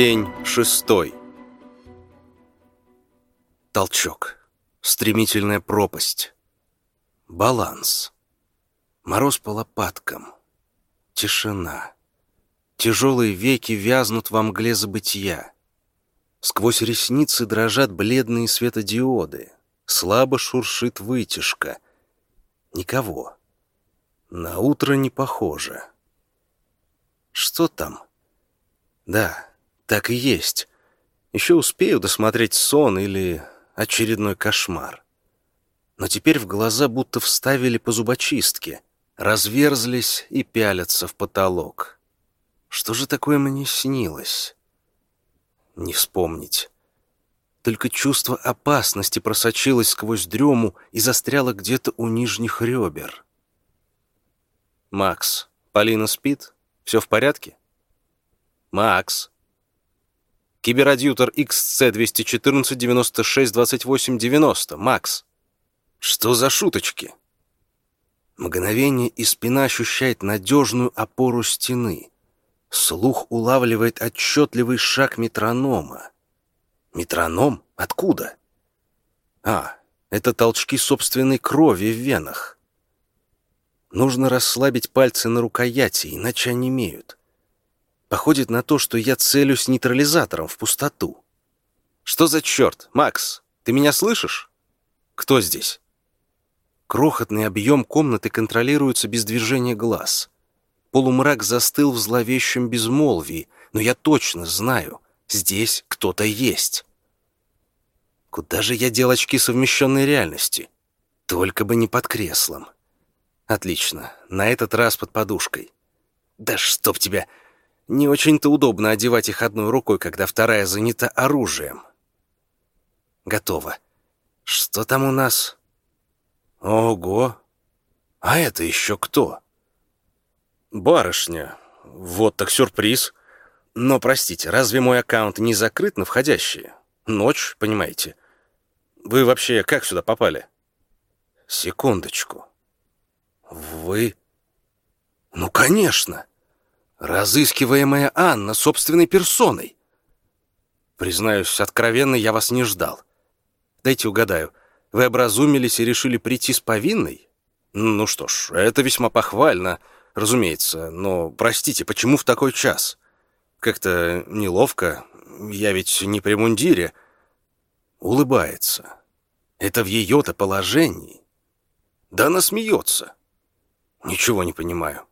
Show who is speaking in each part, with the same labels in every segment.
Speaker 1: День шестой. Толчок. Стремительная пропасть. Баланс. Мороз по лопаткам. Тишина. Тяжелые веки вязнут во мгле забытия. Сквозь ресницы дрожат бледные светодиоды. Слабо шуршит вытяжка. Никого. На утро не похоже. Что там? Да, так и есть. Еще успею досмотреть сон или очередной кошмар. Но теперь в глаза будто вставили по зубочистке, разверзлись и пялятся в потолок. Что же такое мне снилось? Не вспомнить. Только чувство опасности просочилось сквозь дрему и застряло где-то у нижних ребер. «Макс, Полина спит? Все в порядке?» «Макс!» Киберадьютор XC-214-96-28-90. Макс. Что за шуточки? Мгновение, и спина ощущает надежную опору стены. Слух улавливает отчетливый шаг метронома. Метроном? Откуда? А, это толчки собственной крови в венах. Нужно расслабить пальцы на рукояти, иначе они имеют. Походит на то, что я целюсь нейтрализатором в пустоту. Что за черт? Макс, ты меня слышишь? Кто здесь? Крохотный объем комнаты контролируется без движения глаз. Полумрак застыл в зловещем безмолвии, но я точно знаю, здесь кто-то есть. Куда же я дел очки совмещенной реальности? Только бы не под креслом. Отлично, на этот раз под подушкой. Да чтоб тебя... Не очень-то удобно одевать их одной рукой, когда вторая занята оружием. Готово. Что там у нас? Ого! А это еще кто? Барышня. Вот так сюрприз. Но, простите, разве мой аккаунт не закрыт на входящие? Ночь, понимаете. Вы вообще как сюда попали? Секундочку. Вы... Ну, конечно! Разыскиваемая Анна собственной персоной. Признаюсь, откровенно, я вас не ждал. Дайте угадаю, вы образумились и решили прийти с повинной? Ну что ж, это весьма похвально, разумеется, но, простите, почему в такой час? Как-то неловко, я ведь не при мундире. Улыбается. Это в ее-то положении. Да она смеется. Ничего не понимаю.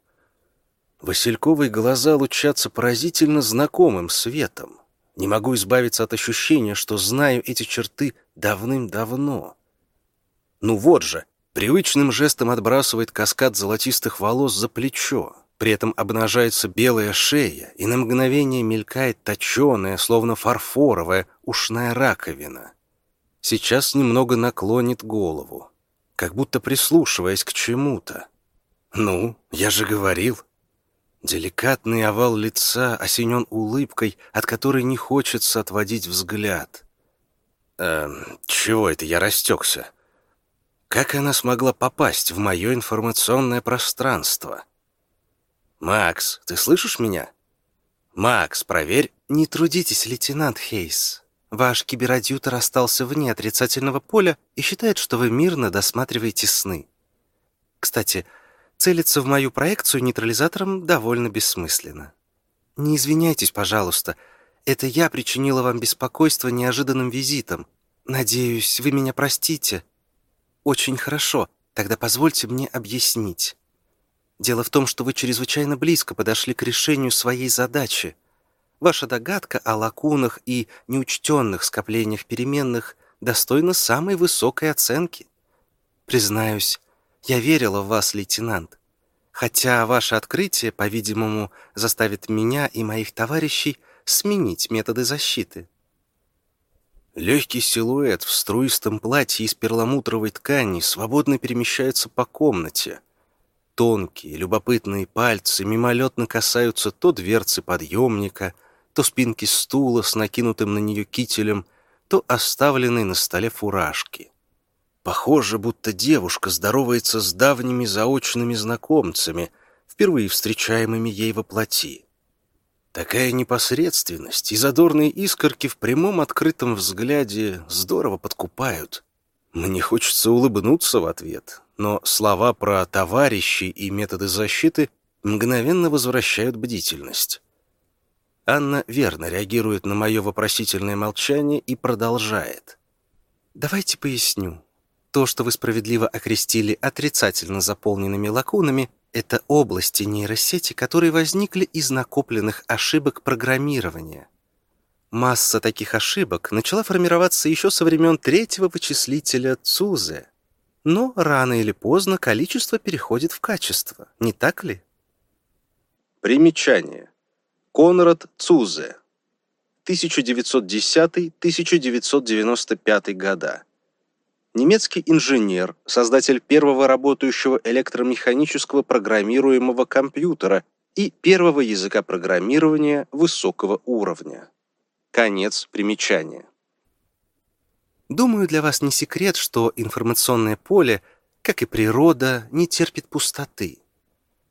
Speaker 1: Васильковые глаза лучатся поразительно знакомым светом. Не могу избавиться от ощущения, что знаю эти черты давным-давно. Ну вот же, привычным жестом отбрасывает каскад золотистых волос за плечо. При этом обнажается белая шея, и на мгновение мелькает точеная, словно фарфоровая, ушная раковина. Сейчас немного наклонит голову, как будто прислушиваясь к чему-то. «Ну, я же говорил, Деликатный овал лица осенен улыбкой, от которой не хочется отводить взгляд. Эм, чего это я растекся? Как она смогла попасть в мое информационное пространство? «Макс, ты слышишь меня?» «Макс, проверь». «Не трудитесь, лейтенант Хейс. Ваш киберадьютор остался вне отрицательного поля и считает, что вы мирно досматриваете сны. Кстати, Целиться в мою проекцию нейтрализатором довольно бессмысленно. Не извиняйтесь, пожалуйста. Это я причинила вам беспокойство неожиданным визитом. Надеюсь, вы меня простите. Очень хорошо. Тогда позвольте мне объяснить. Дело в том, что вы чрезвычайно близко подошли к решению своей задачи. Ваша догадка о лакунах и неучтенных скоплениях переменных достойна самой высокой оценки. Признаюсь, я верила в вас, лейтенант. Хотя ваше открытие, по-видимому, заставит меня и моих товарищей сменить методы защиты. Легкий силуэт в струистом платье из перламутровой ткани свободно перемещается по комнате. Тонкие, любопытные пальцы мимолетно касаются то дверцы подъемника, то спинки стула с накинутым на нее кителем, то оставленной на столе фуражки. Похоже, будто девушка здоровается с давними заочными знакомцами, впервые встречаемыми ей во плоти. Такая непосредственность и задорные искорки в прямом открытом взгляде здорово подкупают. Мне хочется улыбнуться в ответ, но слова про товарищи и методы защиты мгновенно возвращают бдительность. Анна верно реагирует на мое вопросительное молчание и продолжает. «Давайте поясню. То, что вы справедливо окрестили отрицательно заполненными лакунами, это области нейросети, которые возникли из накопленных ошибок программирования. Масса таких ошибок начала формироваться еще со времен третьего вычислителя Цузе. Но рано или поздно количество переходит в качество, не так ли?
Speaker 2: Примечание. Конрад Цузе. 1910-1995 года. Немецкий инженер, создатель первого работающего электромеханического программируемого компьютера и первого языка программирования высокого уровня. Конец примечания.
Speaker 1: Думаю, для вас не секрет, что информационное поле, как и природа, не терпит пустоты.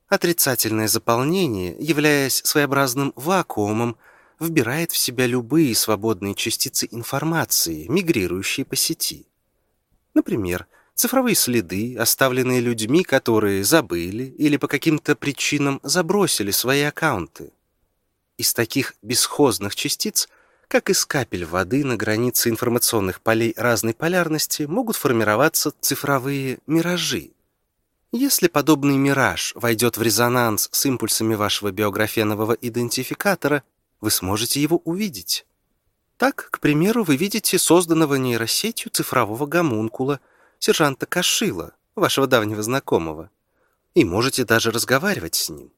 Speaker 1: Отрицательное заполнение, являясь своеобразным вакуумом, вбирает в себя любые свободные частицы информации, мигрирующие по сети. Например, цифровые следы, оставленные людьми, которые забыли или по каким-то причинам забросили свои аккаунты. Из таких бесхозных частиц как из капель воды на границе информационных полей разной полярности могут формироваться цифровые миражи. Если подобный мираж войдет в резонанс с импульсами вашего биографенового идентификатора, вы сможете его увидеть. Так, к примеру, вы видите созданного нейросетью цифрового гомункула, сержанта Кашила, вашего давнего знакомого, и можете даже разговаривать с ним.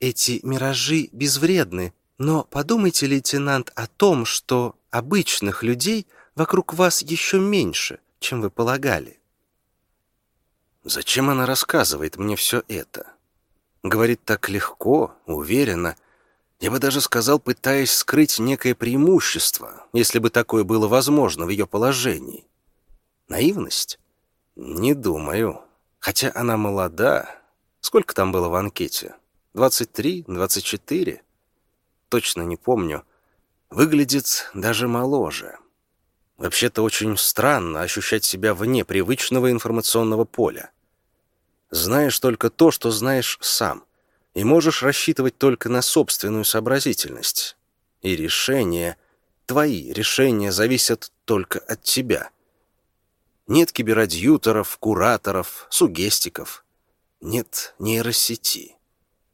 Speaker 1: Эти миражи безвредны, но подумайте, лейтенант, о том, что обычных людей вокруг вас еще меньше, чем вы полагали. Зачем она рассказывает мне все это? Говорит так легко, уверенно. Я бы даже сказал, пытаясь скрыть некое преимущество, если бы такое было возможно в ее положении. Наивность? Не думаю. Хотя она молода. Сколько там было в анкете? 23, 24? точно не помню, выглядит даже моложе. Вообще-то очень странно ощущать себя вне привычного информационного поля. Знаешь только то, что знаешь сам, и можешь рассчитывать только на собственную сообразительность. И решения, твои решения зависят только от тебя. Нет киберадьюторов, кураторов, сугестиков. Нет нейросети.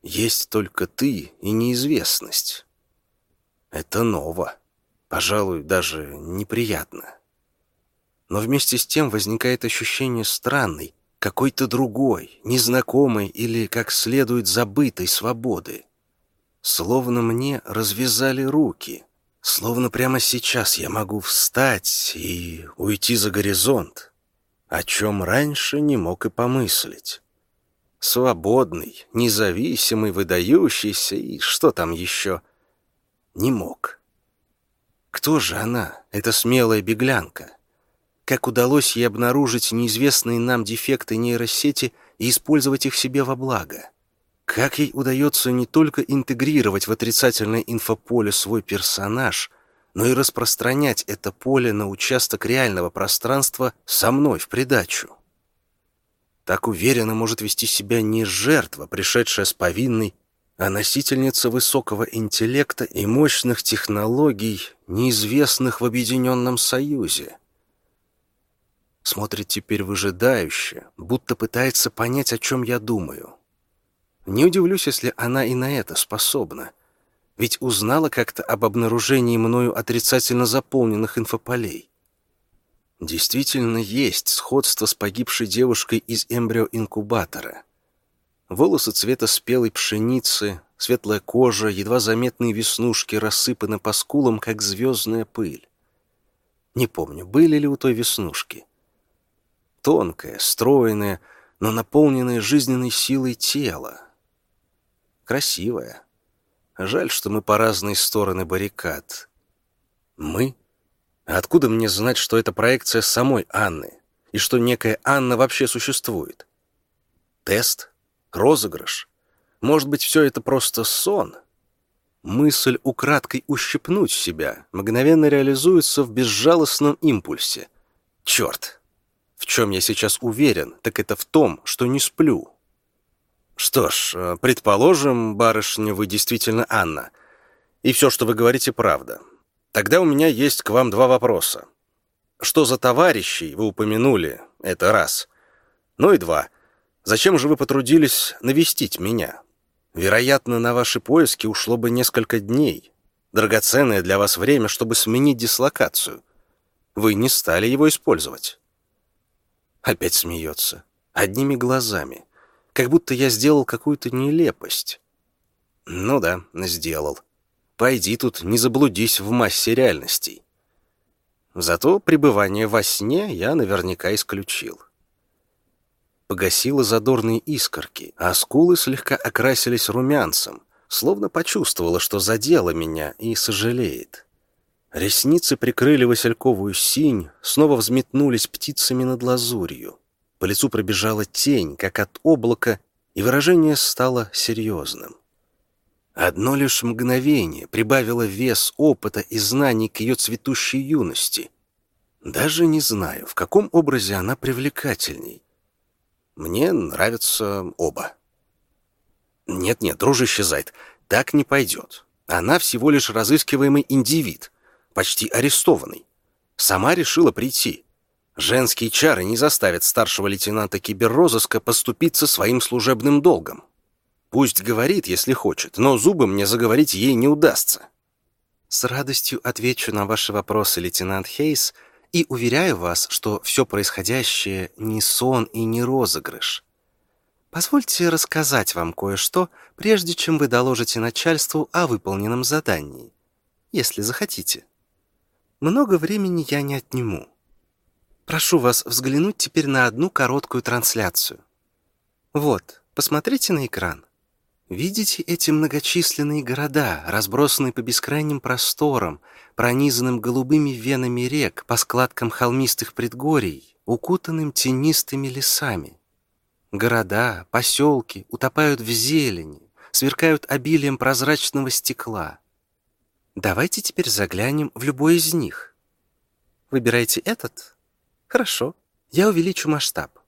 Speaker 1: Есть только ты и неизвестность. Это ново. Пожалуй, даже неприятно. Но вместе с тем возникает ощущение странной, какой-то другой, незнакомой или как следует забытой свободы. Словно мне развязали руки. Словно прямо сейчас я могу встать и уйти за горизонт, о чем раньше не мог и помыслить свободный, независимый, выдающийся и что там еще, не мог. Кто же она, эта смелая беглянка? Как удалось ей обнаружить неизвестные нам дефекты нейросети и использовать их себе во благо? Как ей удается не только интегрировать в отрицательное инфополе свой персонаж, но и распространять это поле на участок реального пространства со мной в придачу? Так уверенно может вести себя не жертва, пришедшая с повинной, а носительница высокого интеллекта и мощных технологий, неизвестных в Объединенном Союзе. Смотрит теперь выжидающе, будто пытается понять, о чем я думаю. Не удивлюсь, если она и на это способна. Ведь узнала как-то об обнаружении мною отрицательно заполненных инфополей. Действительно есть сходство с погибшей девушкой из эмбриоинкубатора. Волосы цвета спелой пшеницы, светлая кожа, едва заметные веснушки рассыпаны по скулам, как звездная пыль. Не помню, были ли у той веснушки. Тонкое, стройное, но наполненное жизненной силой тело. Красивое. Жаль, что мы по разные стороны баррикад. Мы откуда мне знать, что это проекция самой Анны, и что некая Анна вообще существует? Тест? Розыгрыш? Может быть, все это просто сон? Мысль украдкой ущипнуть себя мгновенно реализуется в безжалостном импульсе. Черт! В чем я сейчас уверен, так это в том, что не сплю. Что ж, э, предположим, барышня, вы действительно Анна. И все, что вы говорите, правда. Тогда у меня есть к вам два вопроса. Что за товарищей вы упомянули? Это раз. Ну и два. Зачем же вы потрудились навестить меня? Вероятно, на ваши поиски ушло бы несколько дней. Драгоценное для вас время, чтобы сменить дислокацию. Вы не стали его использовать. Опять смеется. Одними глазами. Как будто я сделал какую-то нелепость. Ну да, сделал. Пойди тут, не заблудись в массе реальностей. Зато пребывание во сне я наверняка исключил. Погасила задорные искорки, а скулы слегка окрасились румянцем, словно почувствовала, что задела меня и сожалеет. Ресницы прикрыли васильковую синь, снова взметнулись птицами над лазурью. По лицу пробежала тень, как от облака, и выражение стало серьезным. Одно лишь мгновение прибавило вес опыта и знаний к ее цветущей юности. Даже не знаю, в каком образе она привлекательней. Мне нравятся оба. Нет-нет, дружище Зайд, так не пойдет. Она всего лишь разыскиваемый индивид, почти арестованный. Сама решила прийти. Женские чары не заставят старшего лейтенанта киберрозыска поступиться своим служебным долгом. Пусть говорит, если хочет, но зубы мне заговорить ей не удастся. С радостью отвечу на ваши вопросы, лейтенант Хейс, и уверяю вас, что все происходящее не сон и не розыгрыш. Позвольте рассказать вам кое-что, прежде чем вы доложите начальству о выполненном задании, если захотите. Много времени я не отниму. Прошу вас взглянуть теперь на одну короткую трансляцию. Вот, посмотрите на экран. Видите эти многочисленные города, разбросанные по бескрайним просторам, пронизанным голубыми венами рек, по складкам холмистых предгорий, укутанным тенистыми лесами? Города, поселки утопают в зелени, сверкают обилием прозрачного стекла. Давайте теперь заглянем в любой из них. Выбирайте этот? Хорошо, я увеличу масштаб.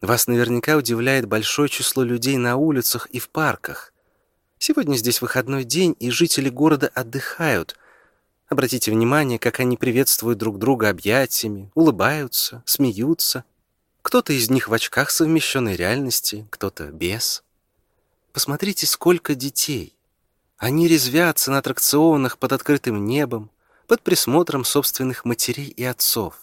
Speaker 1: Вас наверняка удивляет большое число людей на улицах и в парках. Сегодня здесь выходной день, и жители города отдыхают. Обратите внимание, как они приветствуют друг друга объятиями, улыбаются, смеются. Кто-то из них в очках совмещенной реальности, кто-то без. Посмотрите, сколько детей. Они резвятся на аттракционах под открытым небом, под присмотром собственных матерей и отцов.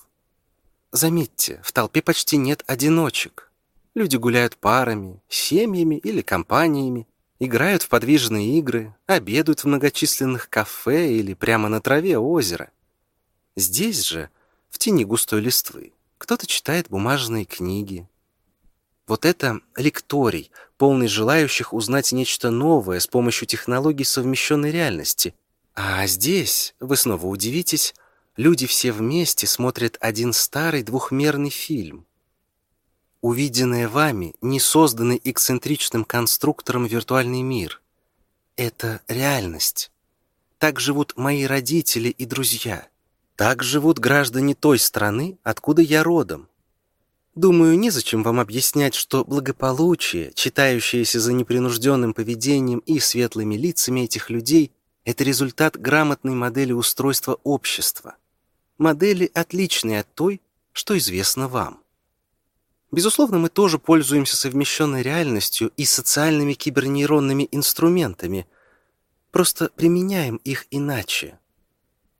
Speaker 1: Заметьте, в толпе почти нет одиночек. Люди гуляют парами, семьями или компаниями, играют в подвижные игры, обедают в многочисленных кафе или прямо на траве озера. Здесь же, в тени густой листвы, кто-то читает бумажные книги. Вот это лекторий, полный желающих узнать нечто новое с помощью технологий совмещенной реальности. А здесь, вы снова удивитесь, люди все вместе смотрят один старый двухмерный фильм. Увиденное вами не созданный эксцентричным конструктором виртуальный мир. Это реальность. Так живут мои родители и друзья. Так живут граждане той страны, откуда я родом. Думаю, незачем вам объяснять, что благополучие, читающееся за непринужденным поведением и светлыми лицами этих людей, это результат грамотной модели устройства общества модели отличные от той, что известно вам. Безусловно, мы тоже пользуемся совмещенной реальностью и социальными кибернейронными инструментами, просто применяем их иначе.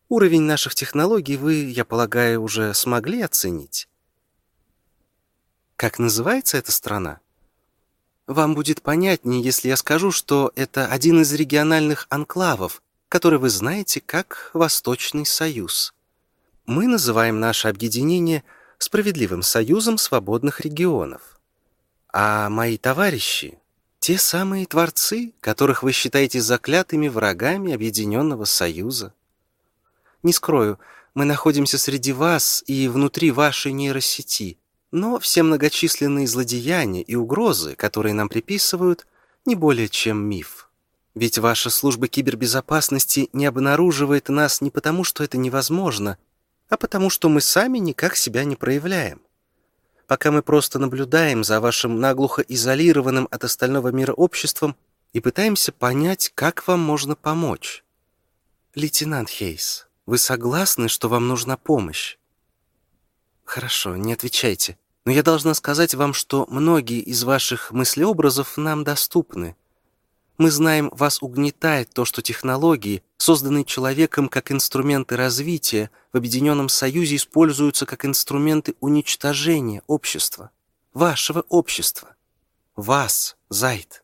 Speaker 1: Уровень наших технологий вы, я полагаю, уже смогли оценить. Как называется эта страна? Вам будет понятнее, если я скажу, что это один из региональных анклавов, который вы знаете как Восточный Союз. Мы называем наше объединение справедливым союзом свободных регионов. А мои товарищи — те самые творцы, которых вы считаете заклятыми врагами Объединенного Союза. Не скрою, мы находимся среди вас и внутри вашей нейросети, но все многочисленные злодеяния и угрозы, которые нам приписывают, не более чем миф.
Speaker 3: Ведь ваша служба кибербезопасности не обнаруживает нас не потому, что это невозможно, а потому что мы сами никак себя не проявляем. Пока мы просто наблюдаем за вашим наглухо изолированным от остального мира обществом и пытаемся понять, как вам можно помочь. Лейтенант Хейс, вы согласны, что вам нужна помощь? Хорошо, не отвечайте. Но я должна сказать вам, что многие из ваших мыслеобразов нам доступны. Мы знаем, вас угнетает то, что технологии, созданные человеком как инструменты развития, в Объединенном Союзе используются как инструменты уничтожения общества. Вашего общества. Вас, Зайд.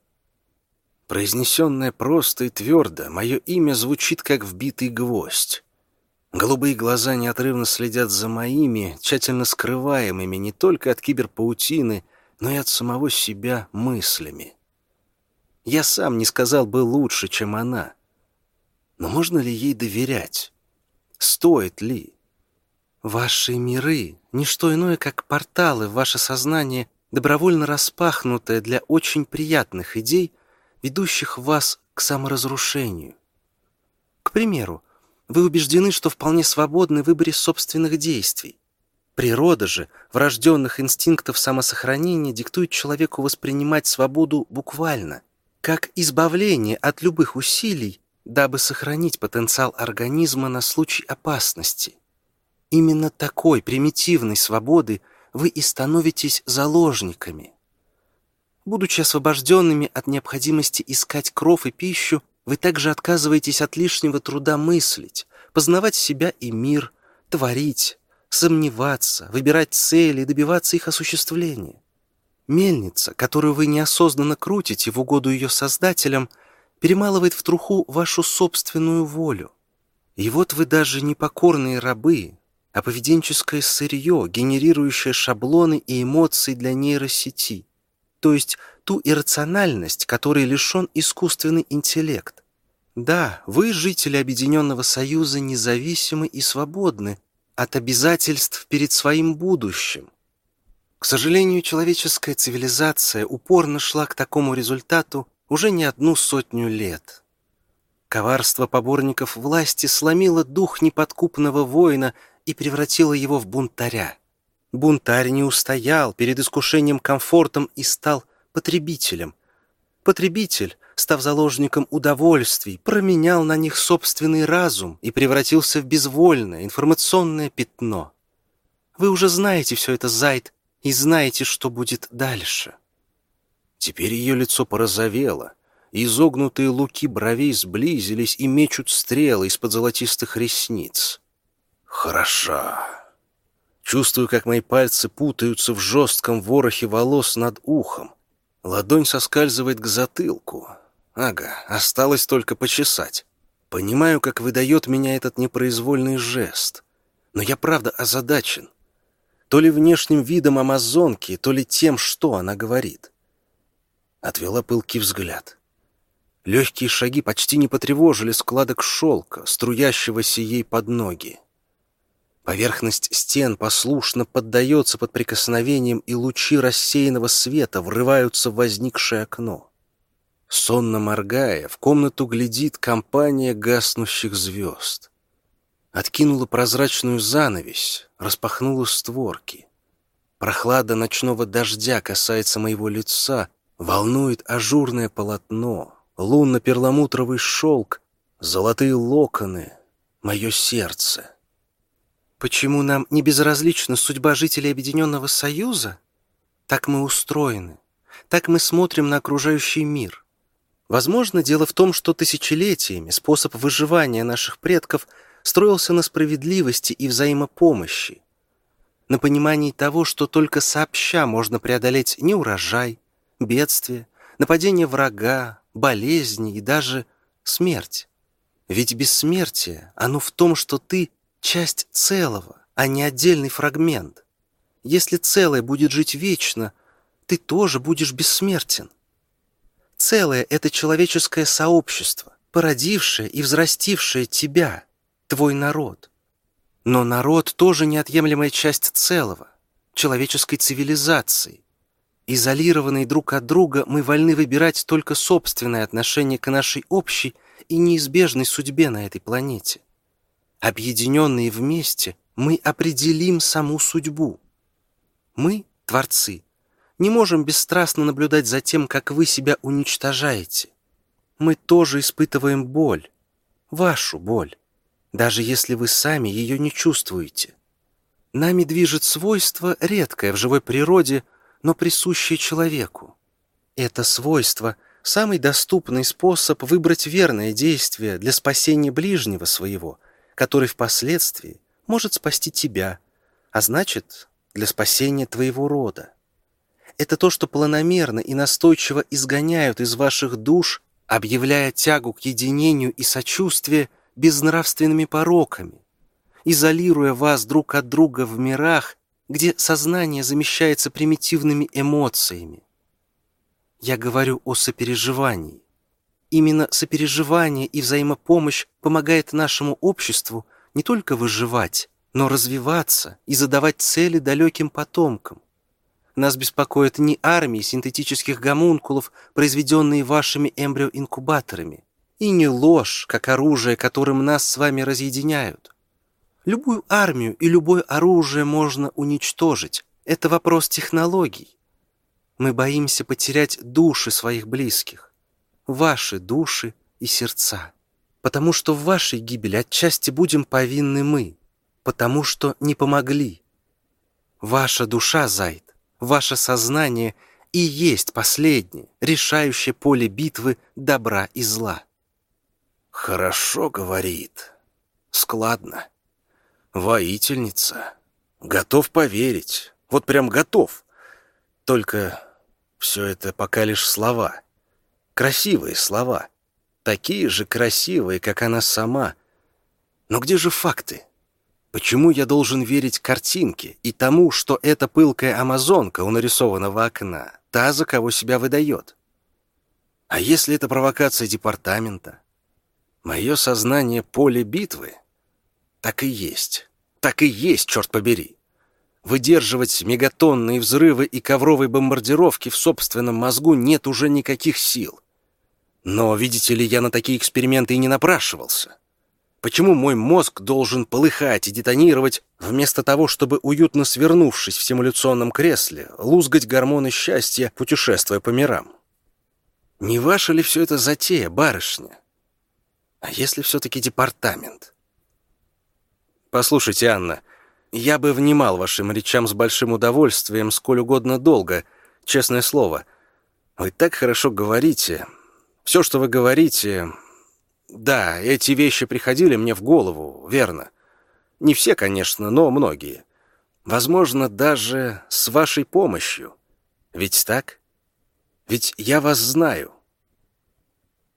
Speaker 1: Произнесенное просто и твердо, мое имя звучит как вбитый гвоздь. Голубые глаза неотрывно следят за моими, тщательно скрываемыми не только от киберпаутины, но и от самого себя мыслями. Я сам не сказал бы лучше, чем она. Но можно ли ей доверять? Стоит ли?
Speaker 3: Ваши миры — ничто иное, как порталы в ваше сознание, добровольно распахнутые для очень приятных идей, ведущих вас к саморазрушению. К примеру, вы убеждены, что вполне свободны в выборе собственных действий. Природа же врожденных инстинктов самосохранения диктует человеку воспринимать свободу буквально — как избавление от любых усилий, дабы сохранить потенциал организма на случай опасности. Именно такой примитивной свободы вы и становитесь заложниками. Будучи освобожденными от необходимости искать кров и пищу, вы также отказываетесь от лишнего труда мыслить, познавать себя и мир, творить, сомневаться, выбирать цели и добиваться их осуществления. Мельница, которую вы неосознанно крутите в угоду ее создателям, перемалывает в труху вашу собственную волю. И вот вы даже не покорные рабы, а поведенческое сырье, генерирующее шаблоны и эмоции для нейросети, то есть ту иррациональность, которой лишен искусственный интеллект. Да, вы, жители Объединенного Союза, независимы и свободны от обязательств перед своим будущим, к сожалению, человеческая цивилизация упорно шла к такому результату уже не одну сотню лет. Коварство поборников власти сломило дух неподкупного воина и превратило его в бунтаря. Бунтарь не устоял перед искушением комфортом и стал потребителем. Потребитель, став заложником удовольствий, променял на них собственный разум и превратился в безвольное информационное пятно. Вы уже знаете все это, Зайд, и знаете, что будет дальше».
Speaker 1: Теперь ее лицо порозовело, изогнутые луки бровей сблизились и мечут стрелы из-под золотистых ресниц. «Хороша!» Чувствую, как мои пальцы путаются в жестком ворохе волос над ухом. Ладонь соскальзывает к затылку. Ага, осталось только почесать. Понимаю, как выдает меня этот непроизвольный жест. Но я правда озадачен то ли внешним видом амазонки, то ли тем, что она говорит. Отвела пылкий взгляд. Легкие шаги почти не потревожили складок шелка, струящегося ей под ноги. Поверхность стен послушно поддается под прикосновением, и лучи рассеянного света врываются в возникшее окно. Сонно моргая, в комнату глядит компания гаснущих звезд откинула прозрачную занавесь, распахнула створки. Прохлада ночного дождя касается моего лица, волнует ажурное полотно, лунно-перламутровый шелк, золотые локоны, мое сердце.
Speaker 3: Почему нам не безразлична судьба жителей Объединенного Союза? Так мы устроены, так мы смотрим на окружающий мир. Возможно, дело в том, что тысячелетиями способ выживания наших предков – строился на справедливости и взаимопомощи, на понимании того, что только сообща можно преодолеть неурожай, бедствие, нападение врага, болезни и даже смерть. Ведь бессмертие, оно в том, что ты часть целого, а не отдельный фрагмент. Если целое будет жить вечно, ты тоже будешь бессмертен. Целое — это человеческое сообщество, породившее и взрастившее тебя — твой народ. Но народ тоже неотъемлемая часть целого, человеческой цивилизации. Изолированные друг от друга, мы вольны выбирать только собственное отношение к нашей общей и неизбежной судьбе на этой планете. Объединенные вместе, мы определим саму судьбу. Мы, творцы, не можем бесстрастно наблюдать за тем, как вы себя уничтожаете. Мы тоже испытываем боль, вашу боль, даже если вы сами ее не чувствуете. Нами движет свойство, редкое в живой природе, но присущее человеку. Это свойство — самый доступный способ выбрать верное действие для спасения ближнего своего, который впоследствии может спасти тебя, а значит, для спасения твоего рода. Это то, что планомерно и настойчиво изгоняют из ваших душ, объявляя тягу к единению и сочувствию безнравственными пороками, изолируя вас друг от друга в мирах, где сознание замещается примитивными эмоциями. Я говорю о сопереживании. Именно сопереживание и взаимопомощь помогает нашему обществу не только выживать, но развиваться и задавать цели далеким потомкам. Нас беспокоят не армии синтетических гомункулов, произведенные вашими эмбриоинкубаторами, и не ложь, как оружие, которым нас с вами разъединяют. Любую армию и любое оружие можно уничтожить. Это вопрос технологий. Мы боимся потерять души своих близких, ваши души и сердца, потому что в вашей гибели отчасти будем повинны мы, потому что не помогли. Ваша душа, Зайд, ваше сознание и есть последнее, решающее поле битвы добра и зла.
Speaker 1: «Хорошо, — говорит, — складно». Воительница. Готов поверить. Вот прям готов. Только все это пока лишь слова. Красивые слова. Такие же красивые, как она сама. Но где же факты? Почему я должен верить картинке и тому, что эта пылкая амазонка у нарисованного окна, та, за кого себя выдает? А если это провокация департамента? Мое сознание — поле битвы — так и есть. Так и есть, черт побери. Выдерживать мегатонные взрывы и ковровые бомбардировки в собственном мозгу нет уже никаких сил. Но, видите ли, я на такие эксперименты и не напрашивался. Почему мой мозг должен полыхать и детонировать, вместо того, чтобы, уютно свернувшись в симуляционном кресле, лузгать гормоны счастья, путешествуя по мирам? Не ваша ли все это затея, барышня? А если все-таки департамент? «Послушайте, Анна, я бы внимал вашим речам с большим удовольствием, сколь угодно долго, честное слово. Вы так хорошо говорите. Все, что вы говорите... Да, эти вещи приходили мне в голову, верно. Не все, конечно, но многие. Возможно, даже с вашей помощью. Ведь так? Ведь я вас знаю».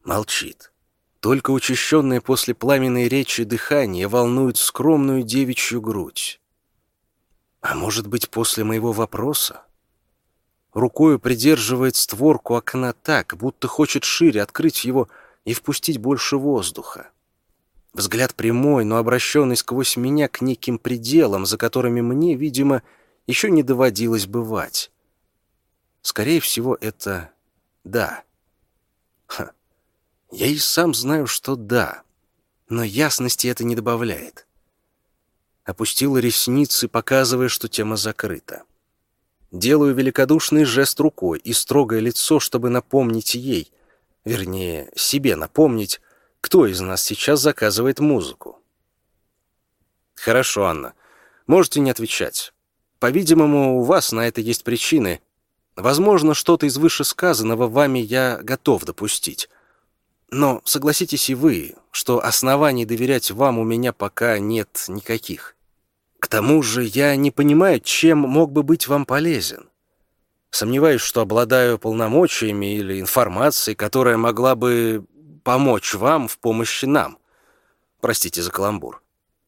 Speaker 1: Молчит. Только учащенное после пламенной речи дыхание волнует скромную девичью грудь. А может быть, после моего вопроса? Рукою придерживает створку окна так, будто хочет шире открыть его и впустить больше воздуха. Взгляд прямой, но обращенный сквозь меня к неким пределам, за которыми мне, видимо, еще не доводилось бывать. Скорее всего, это «да». Ха. Я и сам знаю, что да, но ясности это не добавляет. Опустила ресницы, показывая, что тема закрыта. Делаю великодушный жест рукой и строгое лицо, чтобы напомнить ей, вернее, себе напомнить, кто из нас сейчас заказывает музыку. Хорошо, Анна, можете не отвечать. По-видимому, у вас на это есть причины. Возможно, что-то из вышесказанного вами я готов допустить. Но согласитесь и вы, что оснований доверять вам у меня пока нет никаких. К тому же я не понимаю, чем мог бы быть вам полезен. Сомневаюсь, что обладаю полномочиями или информацией, которая могла бы помочь вам в помощи нам. Простите за каламбур.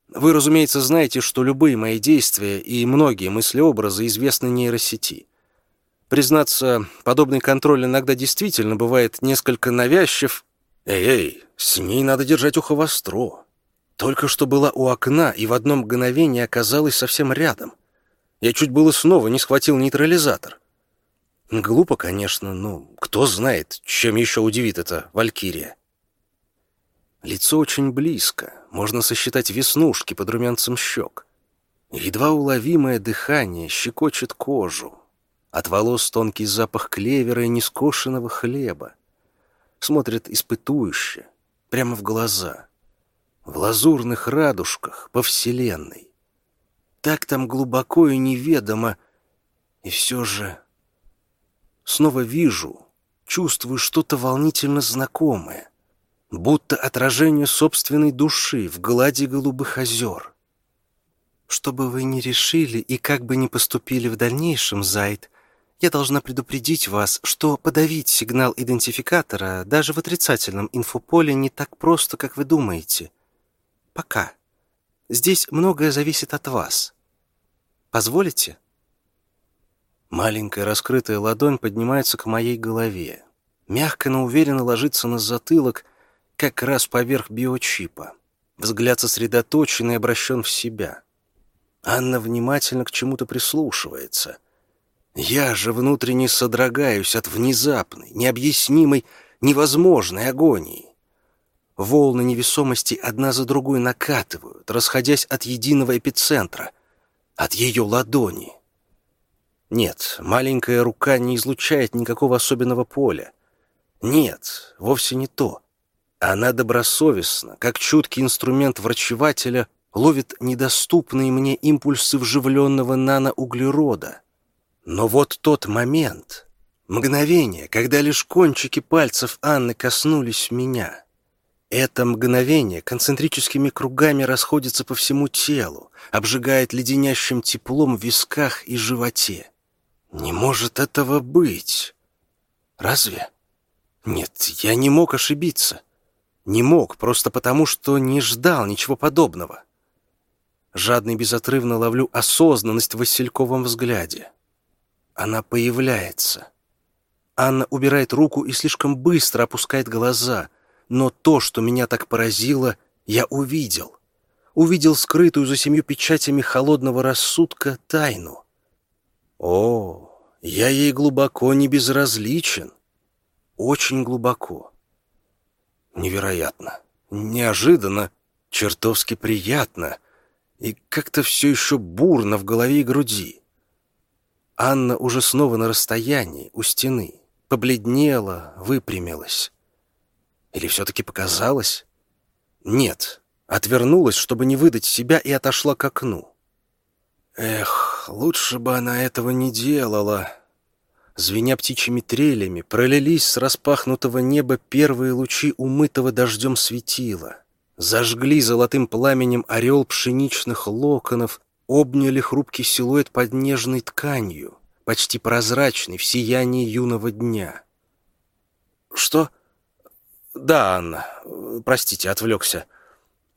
Speaker 1: Вы, разумеется, знаете, что любые мои действия и многие мыслеобразы известны нейросети. Признаться, подобный контроль иногда действительно бывает несколько навязчив «Эй-эй, с ней надо держать ухо востро. Только что была у окна и в одно мгновение оказалась совсем рядом. Я чуть было снова не схватил нейтрализатор. Глупо, конечно, но кто знает, чем еще удивит эта Валькирия. Лицо очень близко, можно сосчитать веснушки под румянцем щек. Едва уловимое дыхание щекочет кожу. От волос тонкий запах клевера и нескошенного хлеба. Смотрит испытующе, прямо в глаза. В лазурных радужках по вселенной. Так там глубоко и неведомо, и все же... Снова вижу, чувствую что-то волнительно знакомое, будто отражение собственной души в глади голубых озер.
Speaker 3: Что бы вы ни решили и как бы ни поступили в дальнейшем, Зайд, я должна предупредить вас, что подавить сигнал идентификатора даже в отрицательном инфополе не так просто, как вы думаете. Пока. Здесь многое зависит от вас. Позволите?»
Speaker 1: Маленькая раскрытая ладонь поднимается к моей голове. Мягко, но уверенно ложится на затылок, как раз поверх биочипа. Взгляд сосредоточен и обращен в себя. Анна внимательно к чему-то прислушивается. Я же внутренне содрогаюсь от внезапной, необъяснимой, невозможной агонии. Волны невесомости одна за другой накатывают, расходясь от единого эпицентра, от ее ладони. Нет, маленькая рука не излучает никакого особенного поля. Нет, вовсе не то. Она добросовестно, как чуткий инструмент врачевателя, ловит недоступные мне импульсы вживленного наноуглерода. Но вот тот момент, мгновение, когда лишь кончики пальцев Анны коснулись меня. Это мгновение концентрическими кругами расходится по всему телу, обжигает леденящим теплом в висках и животе. Не может этого быть. Разве? Нет, я не мог ошибиться. Не мог, просто потому, что не ждал ничего подобного. Жадно и безотрывно ловлю осознанность в Васильковом взгляде. Она появляется. Анна убирает руку и слишком быстро опускает глаза, но то, что меня так поразило, я увидел. Увидел скрытую за семью печатями холодного рассудка тайну. О, я ей глубоко не безразличен. Очень глубоко. Невероятно. Неожиданно. Чертовски приятно. И как-то все еще бурно в голове и груди. Анна уже снова на расстоянии, у стены. Побледнела, выпрямилась. Или все-таки показалось? Нет. Отвернулась, чтобы не выдать себя, и отошла к окну. Эх, лучше бы она этого не делала. Звеня птичьими трелями, пролились с распахнутого неба первые лучи умытого дождем светила. Зажгли золотым пламенем орел пшеничных локонов, обняли хрупкий силуэт под нежной тканью, почти прозрачный в сиянии юного дня. «Что?» «Да, Анна. Простите, отвлекся.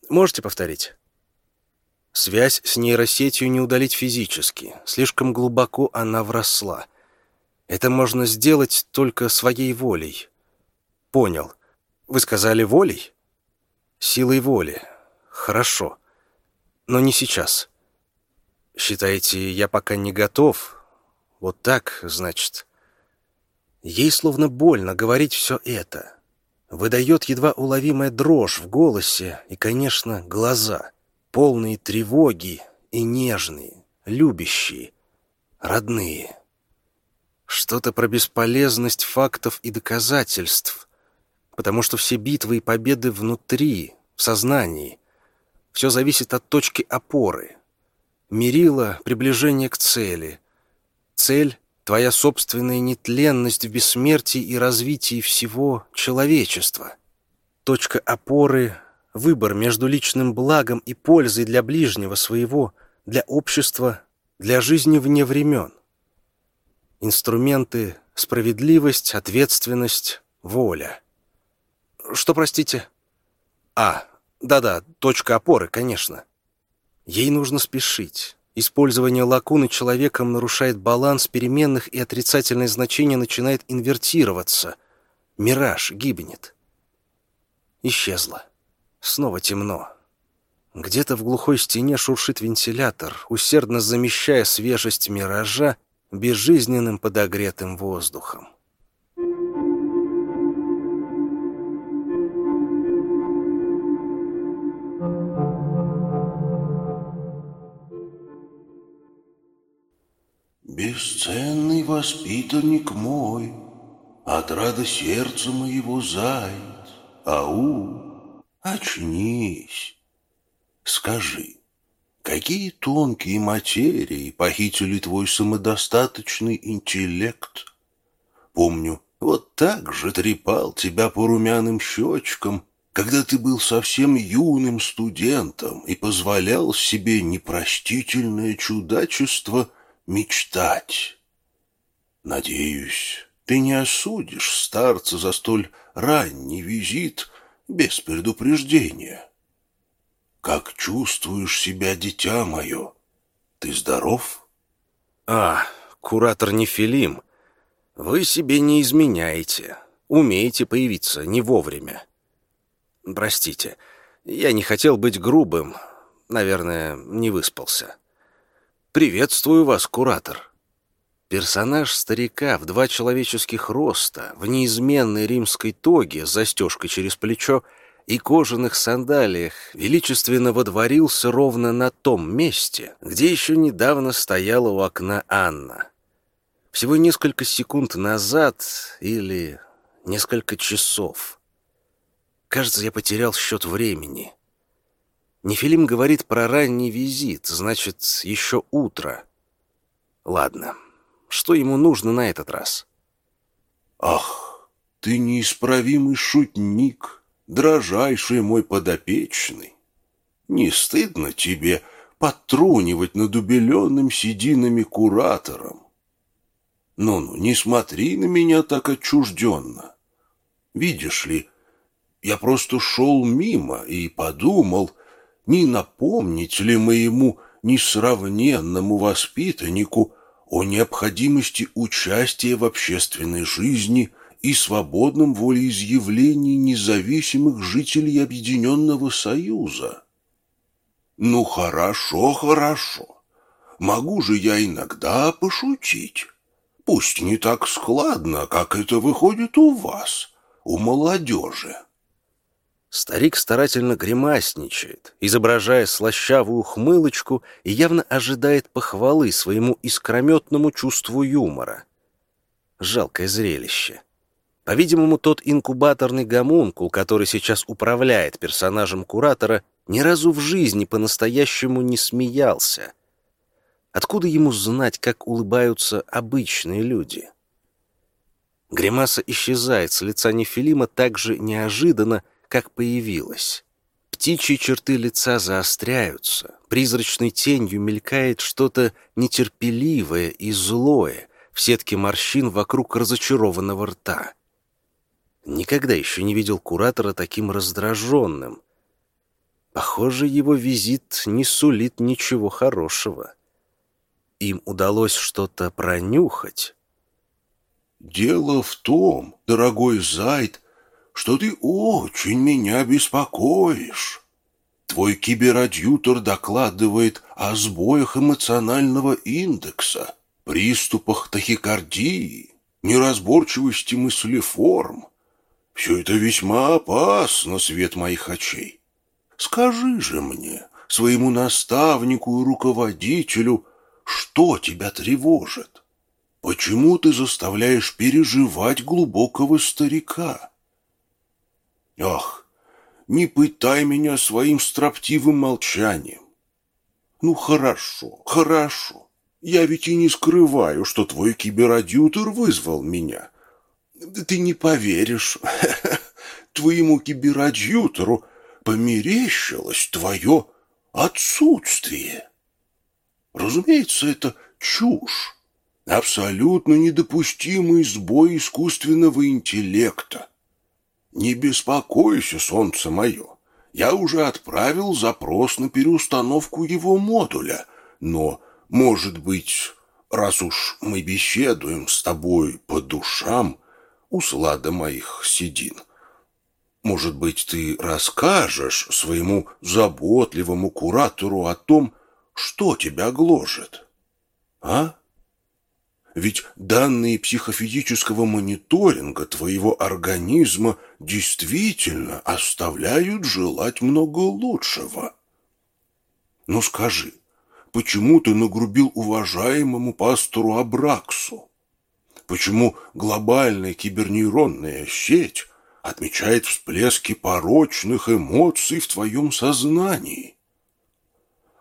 Speaker 1: Можете повторить?» Связь с нейросетью не удалить физически. Слишком глубоко она вросла. Это можно сделать только своей волей. Понял. Вы сказали волей? Силой воли. Хорошо. Но не сейчас. Считаете, я пока не готов? Вот так, значит. Ей словно больно говорить все это. Выдает едва уловимая дрожь в голосе и, конечно, глаза — полные тревоги и нежные, любящие, родные. Что-то про бесполезность фактов и доказательств, потому что все битвы и победы внутри, в сознании. Все зависит от точки опоры. Мерило — приближение к цели. Цель — твоя собственная нетленность в бессмертии и развитии всего человечества. Точка опоры выбор между личным благом и пользой для ближнего своего, для общества, для жизни вне времен. Инструменты — справедливость, ответственность, воля. Что, простите? А, да-да, точка опоры, конечно. Ей нужно спешить. Использование лакуны человеком нарушает баланс переменных, и отрицательное значение начинает инвертироваться. Мираж гибнет. Исчезла. Снова темно. Где-то в глухой стене шуршит вентилятор, усердно замещая свежесть миража
Speaker 3: безжизненным подогретым воздухом.
Speaker 4: Бесценный воспитанник мой, Отрада сердца моего заяц, Ау, очнись, скажи, Какие тонкие материи похитили твой самодостаточный интеллект? Помню, вот так же трепал тебя по румяным щечкам, когда ты был совсем юным студентом и позволял себе непростительное чудачество мечтать. Надеюсь, ты не осудишь старца за столь ранний визит без предупреждения. Как чувствуешь себя, дитя мое? Ты здоров?
Speaker 1: А, куратор Нефилим, вы себе не изменяете. Умеете появиться не вовремя. Простите, я не хотел быть грубым. Наверное, не выспался. Приветствую вас, куратор. Персонаж старика в два человеческих роста, в неизменной римской тоге с застежкой через плечо и кожаных сандалиях величественно водворился ровно на том месте, где еще недавно стояла у окна Анна. Всего несколько секунд назад или несколько часов. Кажется, я потерял счет времени. Нефилим говорит про ранний визит, значит, еще утро. Ладно, что ему нужно на этот раз?
Speaker 4: Ах, ты неисправимый шутник, дрожайший мой подопечный, не стыдно тебе потрунивать над убеленным сединами куратором? Ну-ну, не смотри на меня так отчужденно. Видишь ли, я просто шел мимо и подумал, не напомнить ли моему несравненному воспитаннику о необходимости участия в общественной жизни и свободном волеизъявлении независимых жителей Объединенного Союза. Ну, хорошо, хорошо. Могу же я иногда пошутить. Пусть не так складно, как это выходит у вас, у молодежи.
Speaker 1: Старик старательно гримасничает, изображая слащавую хмылочку и явно ожидает похвалы своему искрометному чувству юмора. Жалкое зрелище. По-видимому, тот инкубаторный гомункул, который сейчас управляет персонажем куратора, ни разу в жизни по-настоящему не смеялся. Откуда ему знать, как улыбаются обычные люди? Гримаса исчезает с лица Нефилима так же неожиданно, как появилась. Птичьи черты лица заостряются, призрачной тенью мелькает что-то нетерпеливое и злое в сетке морщин вокруг разочарованного рта. Никогда еще не видел куратора таким раздраженным. Похоже, его визит не сулит ничего хорошего. Им удалось что-то пронюхать.
Speaker 4: «Дело в том, дорогой Зайд, что ты очень меня беспокоишь. Твой киберадьютор докладывает о сбоях эмоционального индекса, приступах тахикардии, неразборчивости мыслеформ, все это весьма опасно, свет моих очей. Скажи же мне, своему наставнику и руководителю, что тебя тревожит? Почему ты заставляешь переживать глубокого старика? Ах, не пытай меня своим строптивым молчанием. Ну, хорошо, хорошо. Я ведь и не скрываю, что твой киберадьютор вызвал меня. Ты не поверишь, твоему киберадьютору померещилось твое отсутствие. Разумеется, это чушь, абсолютно недопустимый сбой искусственного интеллекта. Не беспокойся, солнце мое, я уже отправил запрос на переустановку его модуля, но, может быть, раз уж мы беседуем с тобой по душам, услада моих седин. Может быть, ты расскажешь своему заботливому куратору о том, что тебя гложет? А? Ведь данные психофизического мониторинга твоего организма действительно оставляют желать много лучшего. Ну скажи, почему ты нагрубил уважаемому пастору Абраксу? Почему глобальная кибернейронная сеть отмечает всплески порочных эмоций в твоем сознании?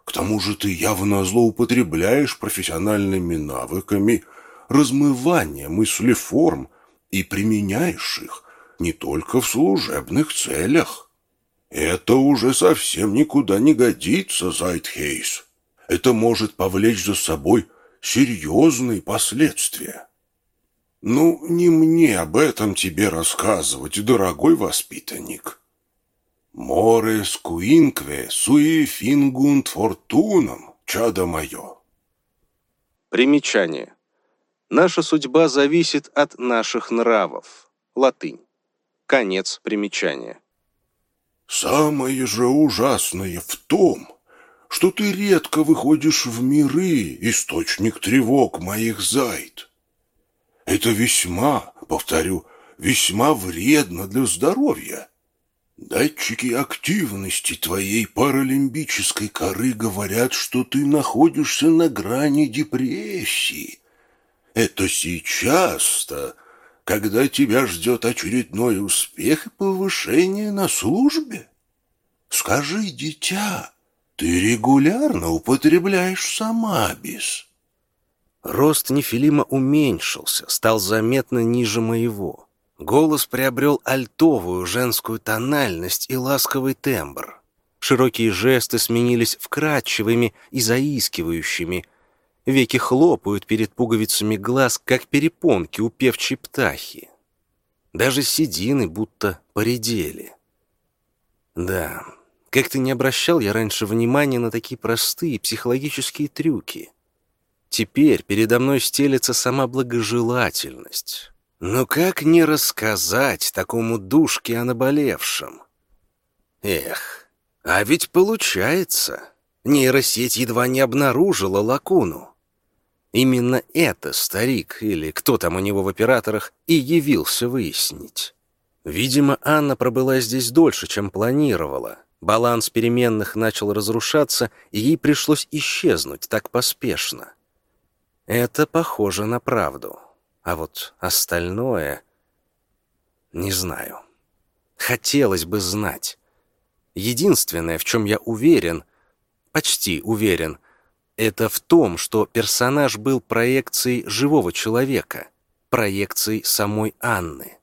Speaker 4: К тому же ты явно злоупотребляешь профессиональными навыками размывания мыслеформ и применяешь их не только в служебных целях. Это уже совсем никуда не годится, Зайтхейс. Это может повлечь за собой серьезные последствия. Ну, не мне об этом тебе рассказывать, дорогой воспитанник. Морес куинкве суи фингунд фортунам, чадо мое.
Speaker 2: Примечание. Наша судьба зависит от наших нравов. Латынь. Конец примечания.
Speaker 4: Самое же ужасное в том, что ты редко выходишь в миры, источник тревог моих зайд. Это весьма, повторю, весьма вредно для здоровья. Датчики активности твоей паралимбической коры говорят, что ты находишься на грани депрессии. Это сейчас-то, когда тебя ждет очередной успех и повышение на службе. Скажи, дитя, ты регулярно употребляешь самабис?
Speaker 3: Рост Нефилима уменьшился, стал заметно ниже моего. Голос приобрел альтовую женскую тональность и ласковый тембр. Широкие жесты сменились вкрадчивыми и заискивающими. Веки хлопают перед пуговицами глаз, как перепонки у певчей птахи. Даже седины будто поредели. Да, как-то не обращал я раньше внимания на такие простые психологические трюки. Теперь передо мной стелется сама благожелательность. Но как не рассказать такому душке о наболевшем? Эх, а ведь получается. Нейросеть едва не обнаружила лакуну. Именно это старик, или кто там у него в операторах, и явился выяснить. Видимо, Анна пробыла здесь дольше, чем планировала. Баланс переменных начал разрушаться, и ей пришлось исчезнуть так поспешно. Это похоже на правду. А вот остальное... Не знаю. Хотелось бы знать. Единственное, в чем я уверен, почти уверен, это в том, что персонаж был проекцией живого человека, проекцией самой Анны.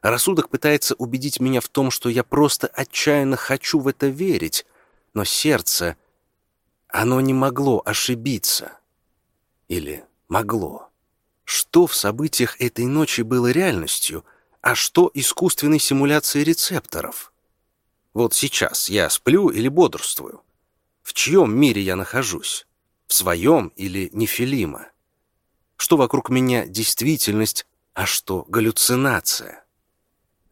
Speaker 3: Рассудок пытается убедить меня в том, что я просто отчаянно хочу в это верить, но сердце, оно не могло ошибиться. Или могло. Что в событиях этой ночи было реальностью, а что искусственной симуляцией рецепторов? Вот сейчас я сплю или бодрствую? В чьем мире я нахожусь? В своем или нефилима? Что вокруг меня действительность, а что галлюцинация?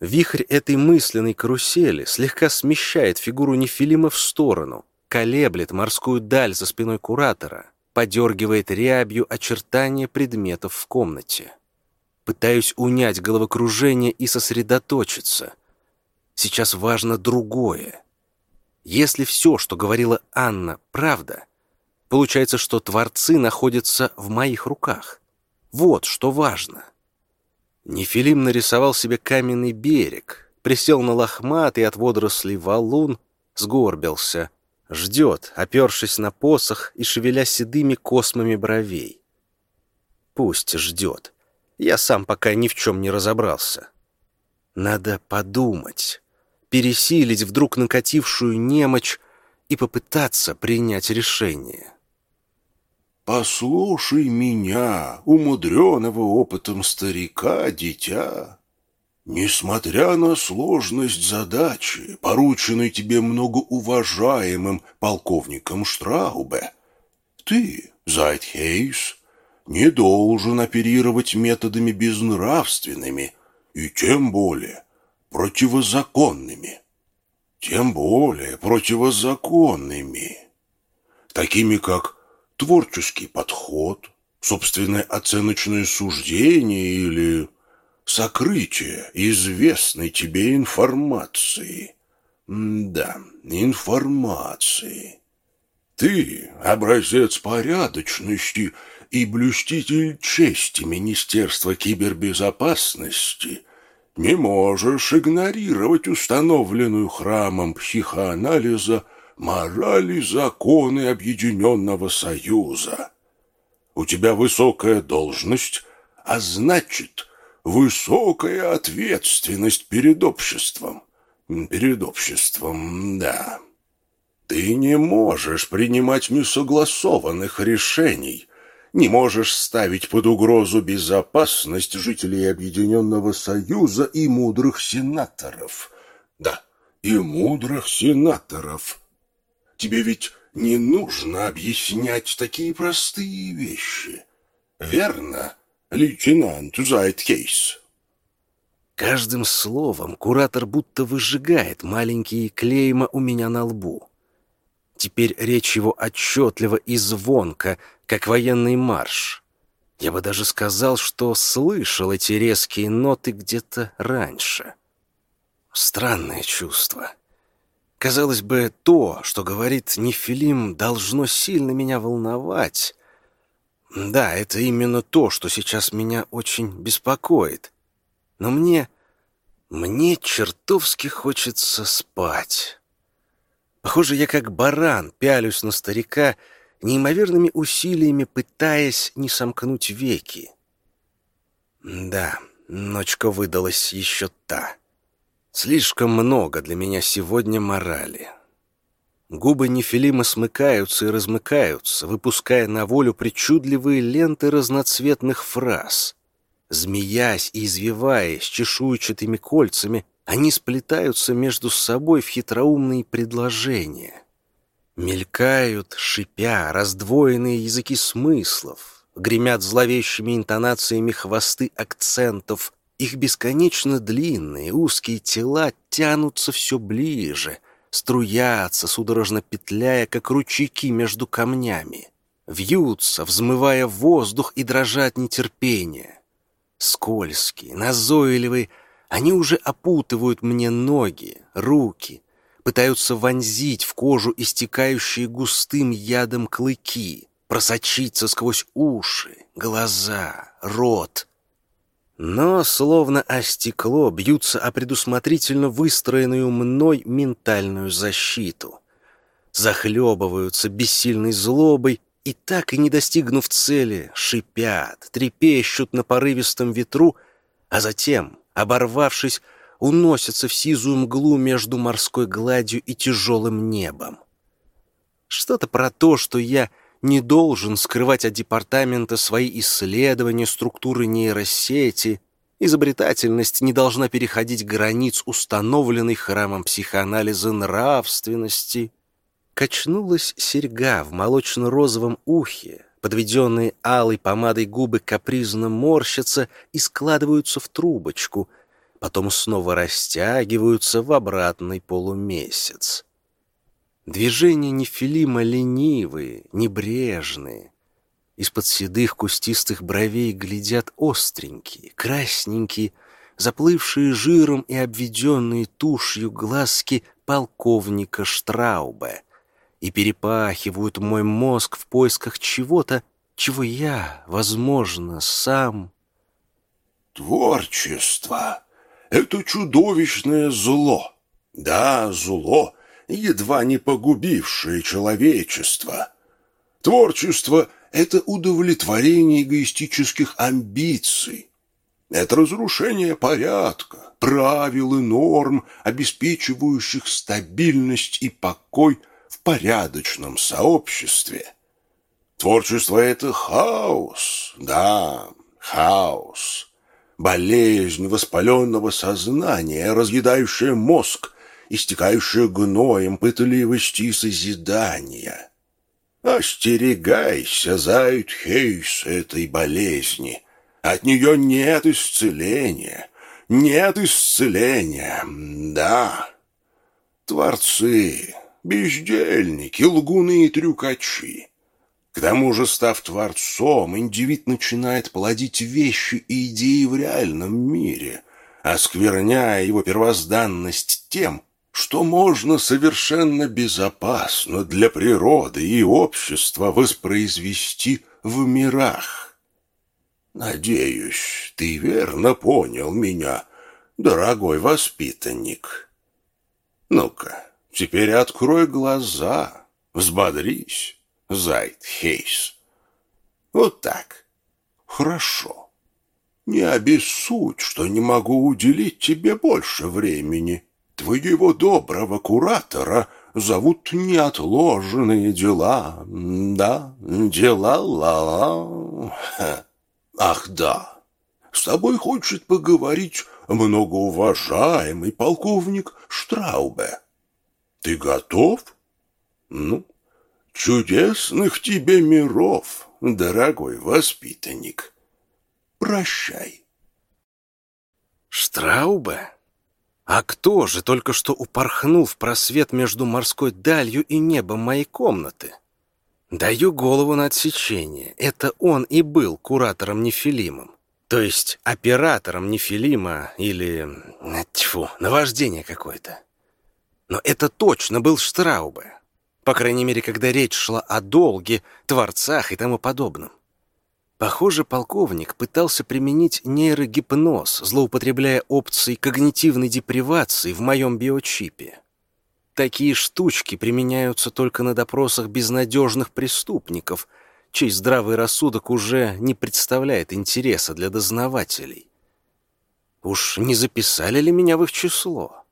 Speaker 3: Вихрь этой мысленной карусели слегка смещает фигуру нефилима в сторону, колеблет морскую даль за спиной куратора — подергивает рябью очертания предметов в комнате. Пытаюсь унять головокружение и сосредоточиться. Сейчас важно другое. Если все, что говорила Анна, правда, получается, что творцы находятся в моих руках. Вот что важно. Нефилим нарисовал себе каменный берег, присел на лохматый от водорослей валун, сгорбился — Ждет, опершись на посох и шевеля седыми космами бровей. Пусть ждет. Я сам пока ни в чем не разобрался. Надо подумать, пересилить вдруг накатившую немочь и попытаться принять решение.
Speaker 4: «Послушай меня, умудренного опытом старика, дитя!» Несмотря на сложность задачи, порученной тебе многоуважаемым полковником Штраубе, ты, Зайтхейс, не должен оперировать методами безнравственными и тем более противозаконными. Тем более противозаконными. Такими как творческий подход, Собственное оценочное суждение или сокрытие известной тебе информации. да, информации. Ты — образец порядочности и блюститель чести Министерства кибербезопасности — не можешь игнорировать установленную храмом психоанализа мораль и законы Объединенного Союза. У тебя высокая должность, а значит, высокая ответственность перед обществом. Перед обществом, да. Ты не можешь принимать несогласованных решений, не можешь ставить под угрозу безопасность жителей Объединенного Союза и мудрых сенаторов. Да, и мудрых сенаторов. Тебе ведь не нужно объяснять такие простые вещи. Верно, лейтенант Зайткейс?
Speaker 3: Каждым словом куратор будто выжигает маленькие клейма у меня на лбу. Теперь речь его отчетлива и звонко, как военный марш. Я бы даже сказал, что слышал эти резкие ноты где-то раньше. Странное чувство. Казалось бы, то, что говорит Нефилим, должно сильно меня волновать. Да, это именно то, что сейчас меня очень беспокоит. Но мне... мне чертовски хочется спать. Похоже, я как баран пялюсь на старика, неимоверными усилиями пытаясь не сомкнуть веки. Да, ночка выдалась еще та. Слишком много для меня сегодня морали. Губы Нефилима смыкаются и размыкаются, выпуская на волю причудливые ленты разноцветных фраз. Змеясь и извиваясь чешуйчатыми кольцами, они сплетаются между собой в хитроумные предложения. Мелькают, шипя, раздвоенные языки смыслов, гремят зловещими интонациями хвосты акцентов, их бесконечно длинные узкие тела тянутся все ближе, струятся, судорожно петляя, как ручейки между камнями, вьются, взмывая воздух и дрожат нетерпения. Скользкие, назойливые, они уже опутывают мне ноги, руки, пытаются вонзить в кожу истекающие густым ядом клыки, просочиться сквозь уши, глаза, рот. Но, словно о стекло, бьются о предусмотрительно выстроенную мной ментальную защиту. Захлебываются бессильной злобой и, так и не достигнув цели, шипят, трепещут на порывистом ветру, а затем оборвавшись, уносятся в сизую мглу между морской гладью и тяжелым небом. Что-то про то, что я не должен скрывать от департамента свои исследования структуры нейросети, изобретательность не должна переходить границ установленной храмом психоанализа нравственности. Качнулась серьга в молочно-розовом ухе, Подведенные алой помадой губы капризно морщатся и складываются в трубочку, потом снова растягиваются в обратный полумесяц. Движения нефилима ленивые, небрежные. Из-под седых кустистых бровей глядят остренькие, красненькие, заплывшие жиром и обведенные тушью глазки полковника Штрауба и перепахивают мой мозг в поисках чего-то, чего я, возможно, сам...
Speaker 4: Творчество — это чудовищное зло. Да, зло, едва не погубившее человечество. Творчество — это удовлетворение эгоистических амбиций. Это разрушение порядка, правил и норм, обеспечивающих стабильность и покой в порядочном сообществе. Творчество — это хаос, да, хаос. Болезнь воспаленного сознания, разъедающая мозг, истекающая гноем пытливости и созидания. Остерегайся, Зайтхейс, этой болезни. От нее нет исцеления. Нет исцеления, да. Творцы, бездельники, лгуны и трюкачи. К тому же, став творцом, индивид начинает плодить вещи и идеи в реальном мире, оскверняя его первозданность тем, что можно совершенно безопасно для природы и общества воспроизвести в мирах. Надеюсь, ты верно понял меня, дорогой воспитанник. Ну-ка, теперь открой глаза, взбодрись, Зайтхейс. Вот так. Хорошо. Не обессудь, что не могу уделить тебе больше времени. Твоего доброго куратора зовут неотложенные дела. Да, дела ла. Ах, да. С тобой хочет поговорить многоуважаемый полковник Штраубе. Ты готов? Ну, чудесных тебе миров, дорогой воспитанник. Прощай.
Speaker 3: Штраубе? А кто же только что упорхнул в просвет между морской далью и небом моей комнаты? Даю голову на отсечение. Это он и был куратором Нефилимом. То есть оператором Нефилима или... Тьфу, наваждение какое-то. Но это точно был Штраубе. По крайней мере, когда речь шла о долге, творцах и тому подобном. Похоже, полковник пытался применить нейрогипноз, злоупотребляя опцией когнитивной депривации в моем биочипе. Такие штучки применяются только на допросах безнадежных преступников, чей здравый рассудок уже не представляет интереса для дознавателей. Уж не записали ли меня в их число?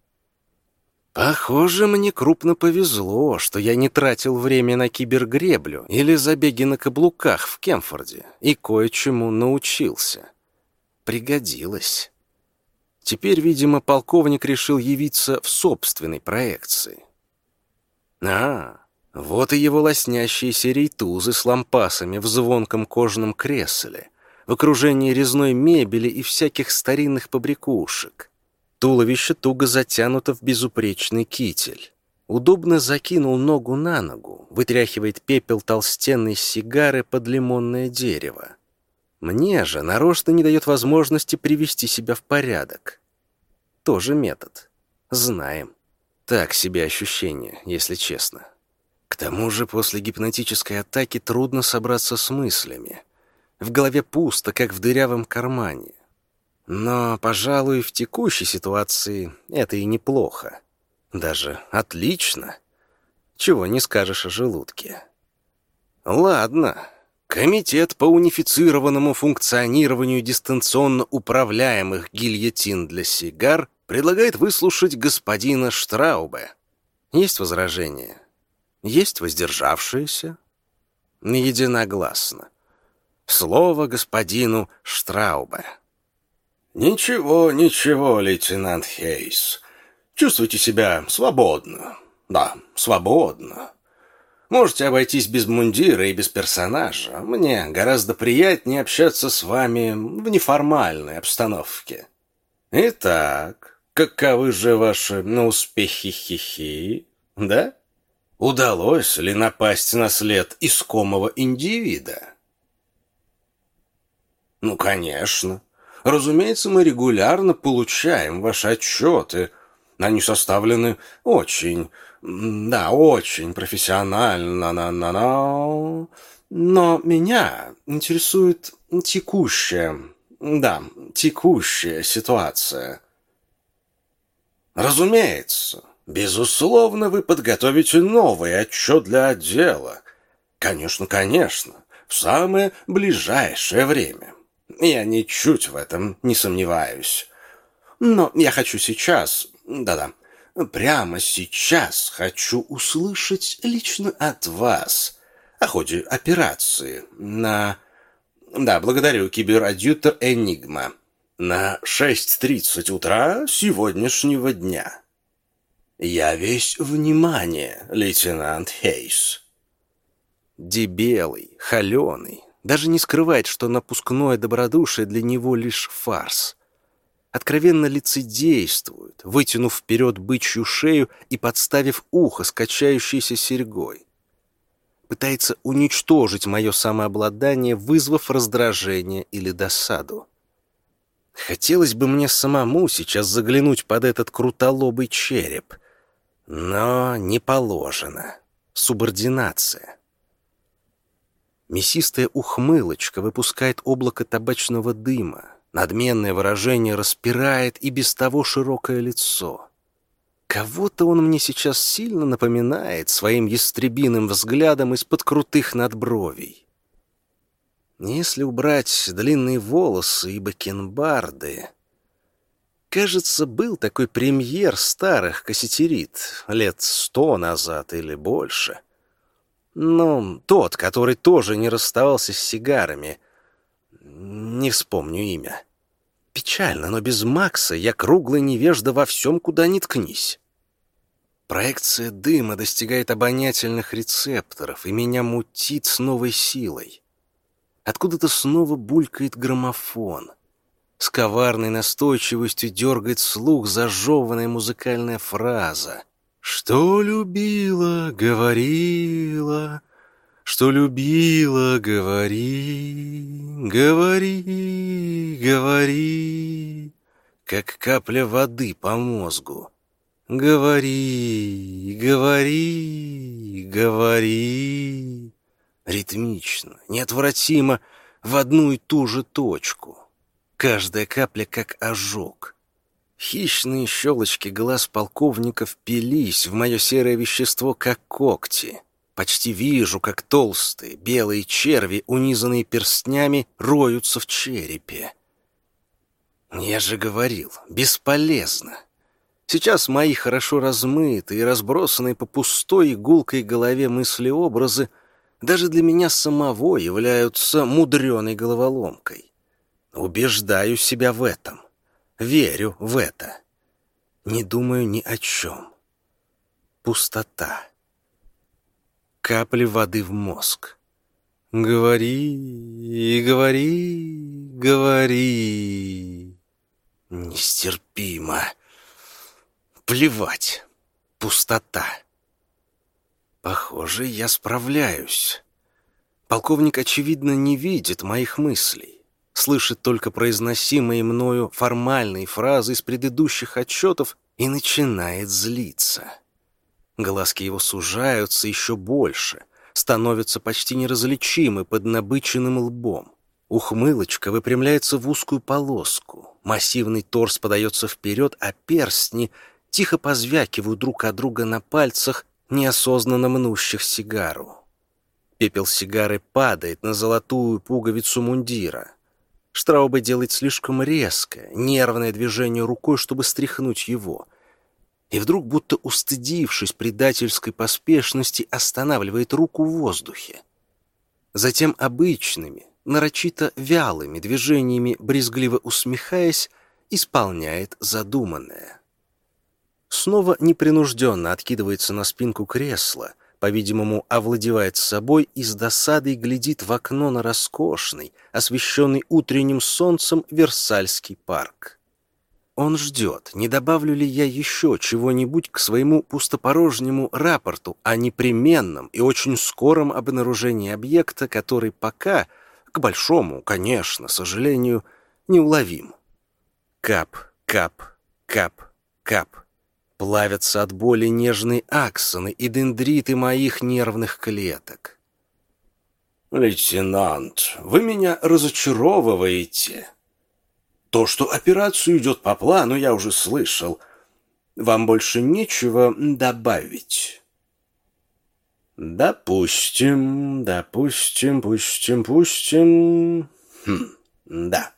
Speaker 3: Похоже, мне крупно повезло, что я не тратил время на кибергреблю или забеги на каблуках в Кемфорде и кое-чему научился. Пригодилось. Теперь, видимо, полковник решил явиться в собственной проекции. А, вот и его лоснящиеся рейтузы с лампасами в звонком кожаном кресле, в окружении резной мебели и всяких старинных побрякушек. Туловище туго затянуто в безупречный китель. Удобно закинул ногу на ногу, вытряхивает пепел толстенной сигары под лимонное дерево. Мне же нарочно не дает возможности привести себя в порядок. Тоже метод. Знаем. Так себе ощущение, если честно. К тому же после гипнотической атаки трудно собраться с мыслями. В голове пусто, как в дырявом кармане. Но, пожалуй, в текущей ситуации это и неплохо. Даже отлично. Чего не скажешь о желудке. Ладно. Комитет по унифицированному функционированию дистанционно управляемых гильотин для сигар предлагает выслушать господина Штраубе. Есть возражения? Есть воздержавшиеся? Единогласно. Слово господину Штраубе. «Ничего, ничего, лейтенант Хейс. Чувствуйте себя свободно. Да, свободно. Можете обойтись без мундира и без персонажа. Мне гораздо приятнее общаться с вами в неформальной обстановке. Итак, каковы же ваши успехи хихи, да? Удалось ли напасть на след искомого индивида? Ну, конечно. Разумеется, мы регулярно получаем ваши отчеты. Они составлены очень, да, очень профессионально. На -на -на. Но меня интересует текущая, да, текущая ситуация. Разумеется, безусловно, вы подготовите новый отчет для отдела. Конечно, конечно, в самое ближайшее время. Я ничуть в этом не сомневаюсь. Но я хочу сейчас, да-да, прямо сейчас хочу услышать лично от вас о ходе операции на... Да, благодарю, киберадъютор Энигма. На 6.30 утра сегодняшнего дня. Я весь внимание, лейтенант Хейс. Дебелый, холеный, даже не скрывает, что напускное добродушие для него лишь фарс. Откровенно лицедействует, вытянув вперед бычью шею и подставив ухо с качающейся серьгой. пытается уничтожить мое самообладание, вызвав раздражение или досаду. Хотелось бы мне самому сейчас заглянуть под этот крутолобый череп, но не положено. Субординация. Мясистая ухмылочка выпускает облако табачного дыма. Надменное выражение распирает и без того широкое лицо. Кого-то он мне сейчас сильно напоминает своим ястребиным взглядом из-под крутых надбровей. Если убрать длинные волосы и бакенбарды... Кажется, был такой премьер старых кассетерит лет сто назад или больше. Ну, тот, который тоже не расставался с сигарами. Не вспомню имя. Печально, но без Макса я круглый невежда во всем, куда ни ткнись. Проекция дыма достигает обонятельных рецепторов, и меня мутит с новой силой. Откуда-то снова булькает граммофон. С коварной настойчивостью дергает слух зажеванная музыкальная фраза. «Что любила, говорила, что любила, говори, говори, говори, как капля воды по мозгу. Говори, говори, говори. Ритмично, неотвратимо, в одну и ту же точку. Каждая капля как ожог. Хищные щелочки глаз полковника впились в мое серое вещество, как когти. Почти вижу, как толстые белые черви, унизанные перстнями, роются в черепе. Я же говорил, бесполезно. Сейчас мои хорошо размытые и разбросанные по пустой игулкой голове мысли-образы даже для меня самого являются мудреной головоломкой. Убеждаю себя в этом. Верю в это. Не думаю ни о чем. Пустота капли воды в мозг. Говори, говори, говори. Нестерпимо. Плевать. Пустота. Похоже, я справляюсь. Полковник, очевидно, не видит моих мыслей. Слышит только произносимые мною формальные фразы из предыдущих отчетов и начинает злиться. Глазки его сужаются еще больше, становятся почти неразличимы под набыченным лбом. Ухмылочка выпрямляется в узкую полоску. Массивный торс подается вперед, а перстни тихо позвякивают друг от друга на пальцах, неосознанно мнущих сигару. Пепел сигары падает на золотую пуговицу мундира. Штраубе делает слишком резкое, нервное движение рукой, чтобы стряхнуть его — и вдруг, будто устыдившись предательской поспешности, останавливает руку в воздухе. Затем обычными, нарочито вялыми движениями, брезгливо усмехаясь, исполняет задуманное. Снова непринужденно откидывается на спинку кресла, по-видимому, овладевает собой и с досадой глядит в окно на роскошный, освещенный утренним солнцем Версальский парк. Он ждет, не добавлю ли я еще чего-нибудь к своему пустопорожнему рапорту о непременном и очень скором обнаружении объекта, который пока, к большому, конечно, сожалению, неуловим. Кап, кап, кап, кап. Плавятся от боли нежные аксоны и дендриты моих нервных клеток.
Speaker 4: «Лейтенант, вы меня разочаровываете», то, что операция идет по плану, я уже слышал. Вам больше нечего добавить. Допустим, допустим, пустим, пустим. Хм, да.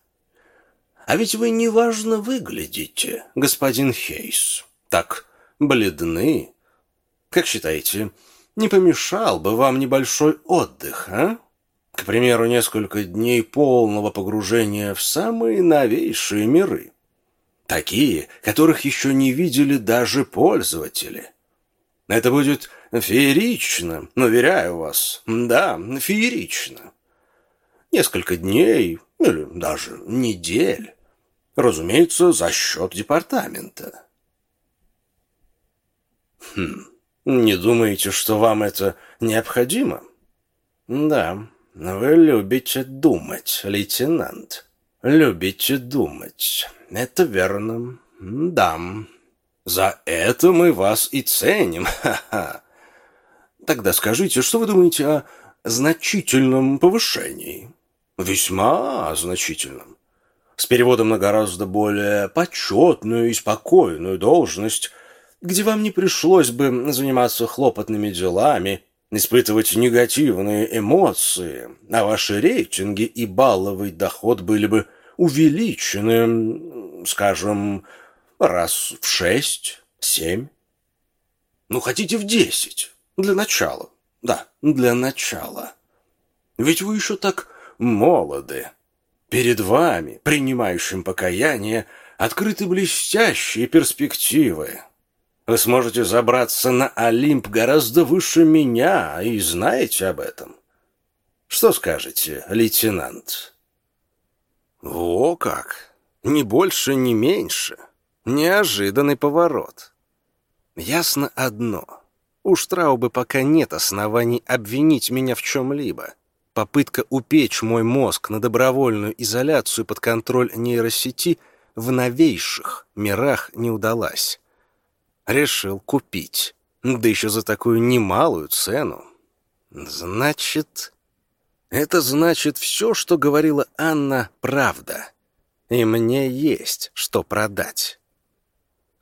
Speaker 4: А ведь вы неважно выглядите, господин Хейс. Так бледны. Как считаете, не помешал бы вам небольшой отдых, а? К примеру, несколько дней полного погружения в самые новейшие миры. Такие, которых еще не видели даже пользователи. Это будет феерично, уверяю вас. Да, феерично. Несколько дней или даже недель. Разумеется, за счет департамента. Хм, не думаете, что вам это необходимо?
Speaker 1: Да, вы любите думать, лейтенант. Любите думать. Это верно. Да. За это мы вас и ценим. Ха-ха. Тогда скажите, что вы думаете о значительном повышении? Весьма значительном. С переводом на гораздо более почетную и спокойную должность, где вам не пришлось бы заниматься хлопотными делами, испытывать негативные эмоции, а ваши рейтинги и балловый доход были бы увеличены, скажем, раз в шесть, семь. Ну, хотите в десять. Для начала. Да, для начала. Ведь вы еще так молоды. Перед вами, принимающим покаяние, открыты блестящие перспективы. Вы сможете забраться на Олимп гораздо выше меня и знаете об этом. Что скажете, лейтенант? О как! Ни больше, ни меньше. Неожиданный поворот. Ясно одно. У Штраубы пока нет оснований обвинить меня в чем-либо. Попытка упечь мой мозг на добровольную изоляцию под контроль нейросети в новейших мирах не удалась. Решил купить. Да еще за такую немалую цену. Значит... Это значит, все, что говорила Анна, правда. И мне есть что продать.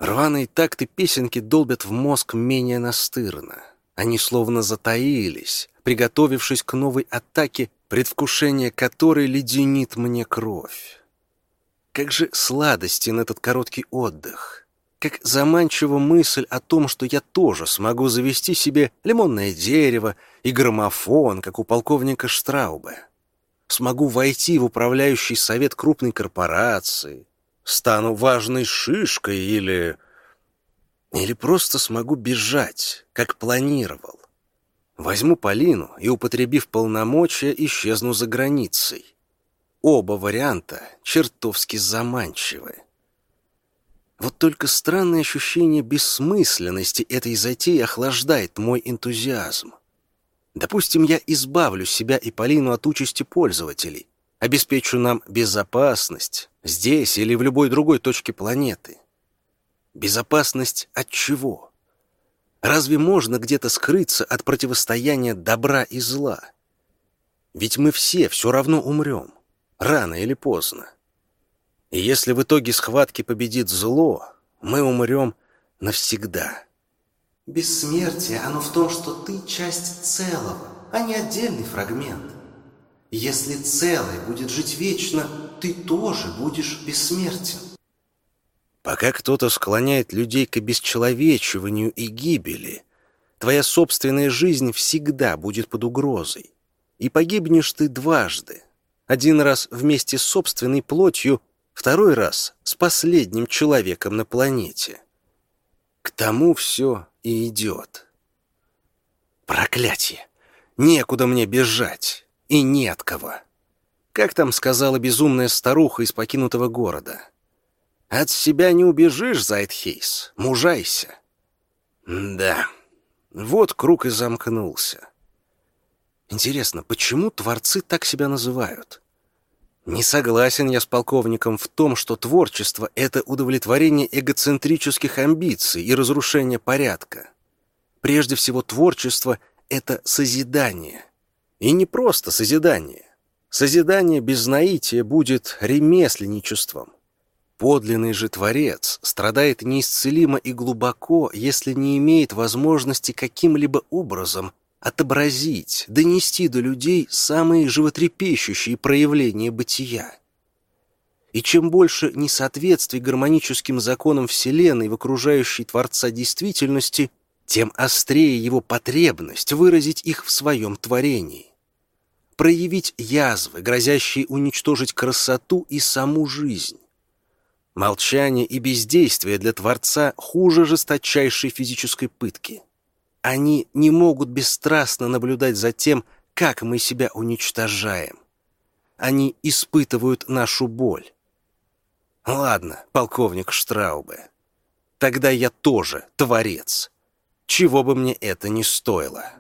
Speaker 1: Рваные такты песенки долбят в мозг менее настырно. Они словно затаились, приготовившись к новой атаке, предвкушение которой леденит мне кровь. Как же сладостен этот короткий отдых. Как заманчива мысль о том, что я тоже смогу завести себе лимонное дерево и граммофон, как у полковника Штраубе. Смогу войти в управляющий совет крупной корпорации, стану важной шишкой или... Или просто смогу бежать, как планировал. Возьму Полину и, употребив полномочия, исчезну за границей. Оба варианта чертовски заманчивы. Вот только странное ощущение бессмысленности этой затеи охлаждает мой энтузиазм. Допустим, я избавлю себя и Полину от участи пользователей, обеспечу нам безопасность здесь или в любой другой точке планеты. Безопасность от чего? Разве можно где-то скрыться от противостояния добра и зла? Ведь мы все все равно умрем, рано или поздно. И если в итоге схватки победит зло, мы умрем навсегда.
Speaker 3: Бессмертие, оно в том, что ты часть целого, а не отдельный фрагмент. Если целый будет жить вечно, ты тоже будешь бессмертен.
Speaker 1: Пока кто-то склоняет людей к обесчеловечиванию и гибели, твоя собственная жизнь всегда будет под угрозой. И погибнешь ты дважды. Один раз вместе с собственной плотью, второй раз с последним человеком на планете. К тому все и идет. Проклятие! Некуда мне бежать и не от кого. Как там сказала безумная старуха из покинутого города? От себя не убежишь, Зайтхейс, мужайся. Да, вот круг и замкнулся. Интересно, почему творцы так себя называют? Не согласен я с полковником в том, что творчество — это удовлетворение эгоцентрических амбиций и разрушение порядка. Прежде всего, творчество — это созидание — и не просто созидание. Созидание без наития будет ремесленничеством. Подлинный же Творец страдает неисцелимо и глубоко, если не имеет возможности каким-либо образом отобразить, донести до людей самые животрепещущие проявления бытия. И чем больше несоответствий гармоническим законам Вселенной в окружающей Творца действительности, тем острее его потребность выразить их в своем творении. Проявить язвы, грозящие уничтожить красоту и саму жизнь. Молчание и бездействие для Творца хуже жесточайшей физической пытки. Они не могут бесстрастно наблюдать за тем, как мы себя уничтожаем. Они испытывают нашу боль. Ладно, полковник Штраубе, тогда я тоже творец чего бы мне это ни стоило.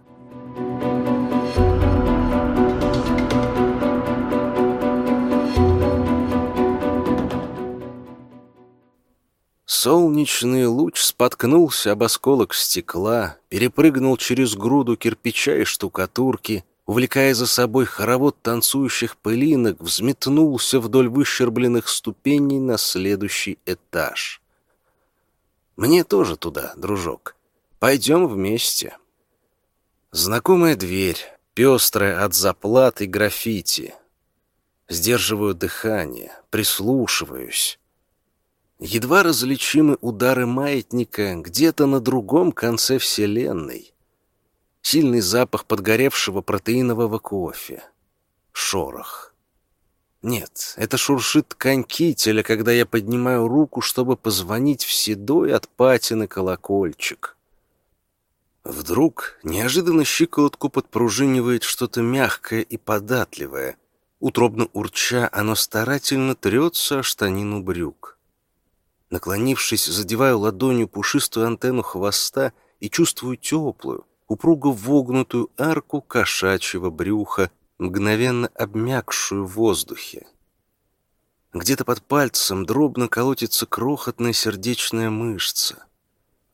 Speaker 3: Солнечный луч споткнулся об осколок стекла, перепрыгнул через груду кирпича и штукатурки, увлекая за собой хоровод танцующих пылинок, взметнулся вдоль выщербленных ступеней на следующий этаж. «Мне тоже туда, дружок. Пойдем вместе». Знакомая дверь, пестрая от заплат и граффити. Сдерживаю дыхание, прислушиваюсь. Едва различимы удары маятника где-то на другом конце Вселенной. Сильный запах подгоревшего протеинового кофе. Шорох. Нет, это шуршит ткань кителя, когда я поднимаю руку, чтобы позвонить в седой от патины колокольчик. Вдруг неожиданно щиколотку подпружинивает что-то мягкое и податливое. Утробно урча, оно старательно трется о штанину брюк. Наклонившись, задеваю ладонью пушистую антенну хвоста и чувствую теплую, упруго вогнутую арку кошачьего брюха, мгновенно обмякшую в воздухе. Где-то под пальцем дробно колотится крохотная сердечная мышца.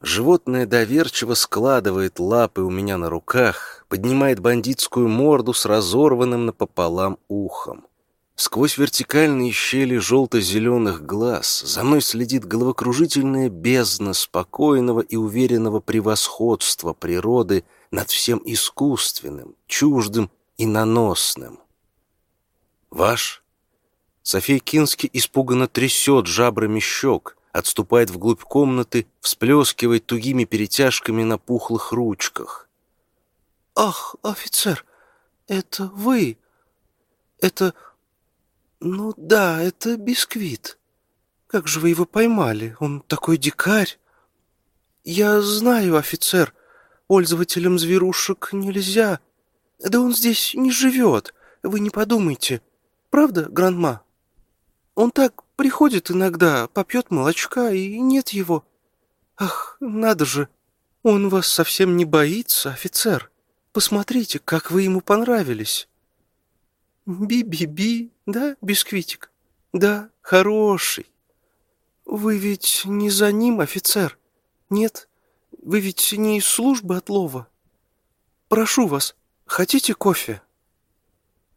Speaker 3: Животное доверчиво складывает лапы у меня на руках, поднимает бандитскую морду с разорванным напополам ухом. Сквозь вертикальные щели желто-зеленых глаз за мной следит головокружительная бездна спокойного и уверенного превосходства природы над всем искусственным, чуждым и наносным. «Ваш?» София Кински испуганно трясет жабрами щек, отступает вглубь комнаты, всплескивает тугими перетяжками на пухлых ручках.
Speaker 5: «Ах, офицер, это вы! Это... ну да, это бисквит. Как же вы его поймали? Он такой дикарь!» «Я знаю, офицер, пользователям зверушек нельзя. Да он здесь не живет, вы не подумайте. Правда, грандма?» Он так приходит иногда, попьет молочка, и нет его. Ах, надо же, он вас совсем не боится, офицер. Посмотрите, как вы ему понравились. Би-би-би, да, бисквитик? Да, хороший. Вы ведь не за ним, офицер? Нет, вы ведь не из службы отлова. Прошу вас, хотите кофе?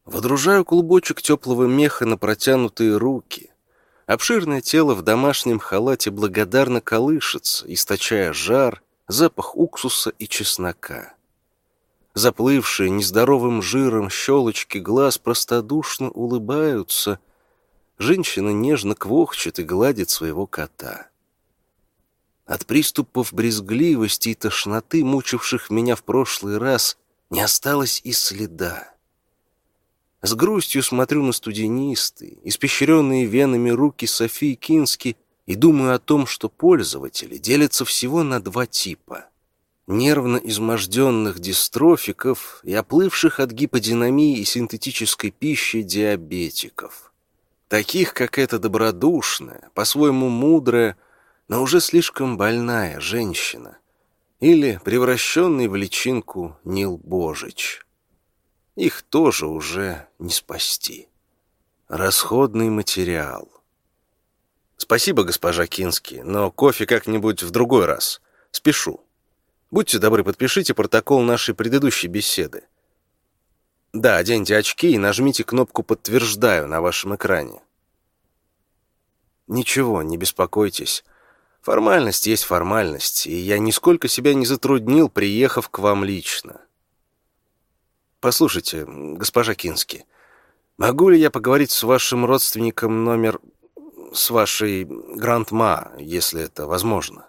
Speaker 3: Водружаю клубочек теплого меха на протянутые руки. Обширное тело в домашнем халате благодарно колышется, источая жар, запах уксуса и чеснока. Заплывшие нездоровым жиром щелочки глаз простодушно улыбаются. Женщина нежно квохчет и гладит своего кота. От приступов брезгливости и тошноты, мучивших меня в прошлый раз, не осталось и следа. С грустью смотрю на студенистые, испещренные венами руки Софии Кински и думаю о том, что пользователи делятся всего на два типа. Нервно изможденных дистрофиков и оплывших от гиподинамии и синтетической пищи диабетиков. Таких, как эта добродушная, по-своему мудрая, но уже слишком больная женщина. Или превращенный в личинку Нил Божич их тоже уже не спасти. Расходный материал. Спасибо, госпожа Кински, но кофе как-нибудь в другой раз. Спешу. Будьте добры, подпишите протокол нашей предыдущей беседы. Да, оденьте очки и нажмите кнопку «Подтверждаю» на вашем экране. Ничего, не беспокойтесь. Формальность есть формальность, и я нисколько себя не затруднил, приехав к вам лично. Послушайте, госпожа Кински, могу ли я поговорить с вашим родственником номер... с вашей грандма, если это возможно?»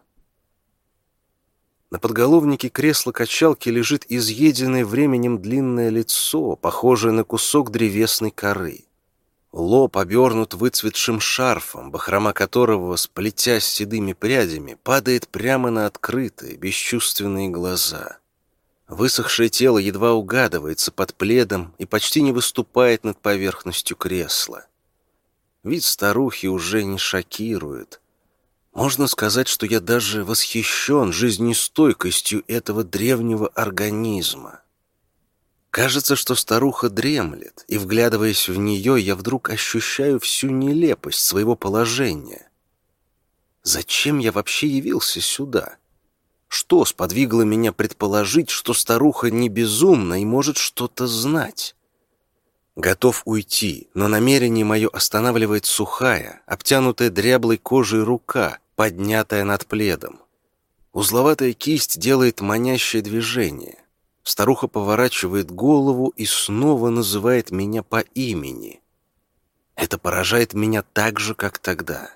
Speaker 3: На подголовнике кресла-качалки лежит изъеденное временем длинное лицо, похожее на кусок древесной коры. Лоб обернут выцветшим шарфом, бахрома которого, сплетясь седыми прядями, падает прямо на открытые, бесчувственные глаза. Высохшее тело едва угадывается под пледом и почти не выступает над поверхностью кресла. Вид старухи уже не шокирует. Можно сказать, что я даже восхищен жизнестойкостью этого древнего организма. Кажется, что старуха дремлет, и, вглядываясь в нее, я вдруг ощущаю всю нелепость своего положения. Зачем я вообще явился сюда? Что сподвигло меня предположить, что старуха не безумна и может что-то знать? Готов уйти, но намерение мое останавливает сухая, обтянутая дряблой кожей рука, поднятая над пледом. Узловатая кисть делает манящее движение. Старуха поворачивает голову и снова называет меня по имени. Это поражает меня так же, как тогда.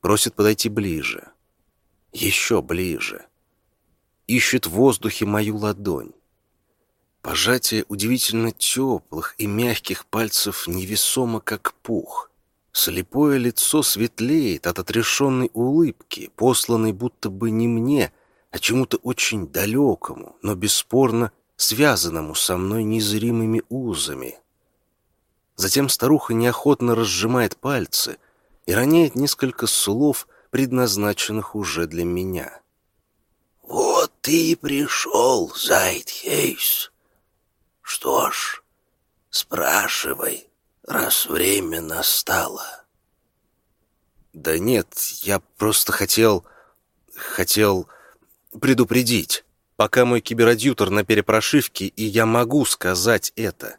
Speaker 3: Просит подойти ближе. Еще ближе. Ищет в воздухе мою ладонь. Пожатие удивительно теплых и мягких пальцев невесомо, как пух. Слепое лицо светлеет от отрешенной улыбки, посланной будто бы не мне, а чему-то очень далекому, но бесспорно связанному со мной незримыми узами. Затем старуха неохотно разжимает пальцы и роняет несколько слов, предназначенных уже для меня.
Speaker 4: «Вот ты и пришел, Зайтхейс. Что ж, спрашивай, раз время настало».
Speaker 3: «Да нет, я просто хотел... хотел предупредить, пока мой киберадьютор на перепрошивке, и я могу сказать это.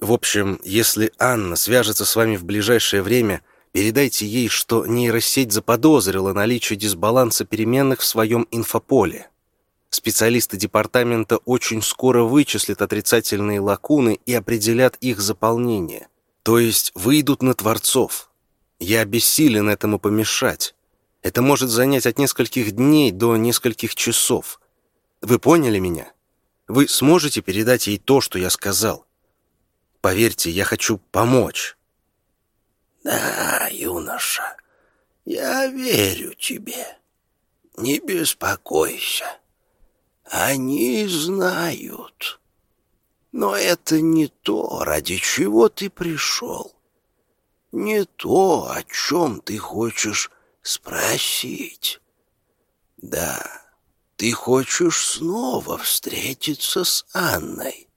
Speaker 3: В общем, если Анна свяжется с вами в ближайшее время, передайте ей, что нейросеть заподозрила наличие дисбаланса переменных в своем инфополе. Специалисты департамента очень скоро вычислят отрицательные лакуны и определят их заполнение. То есть выйдут на творцов. Я бессилен этому помешать. Это может занять от нескольких дней до нескольких часов. Вы поняли меня? Вы сможете передать ей то, что я сказал? Поверьте, я хочу помочь.
Speaker 4: Да, юноша, я верю тебе. Не беспокойся. Они знают. Но это не то, ради чего ты пришел. Не то, о чем ты хочешь спросить. Да, ты хочешь снова встретиться с Анной.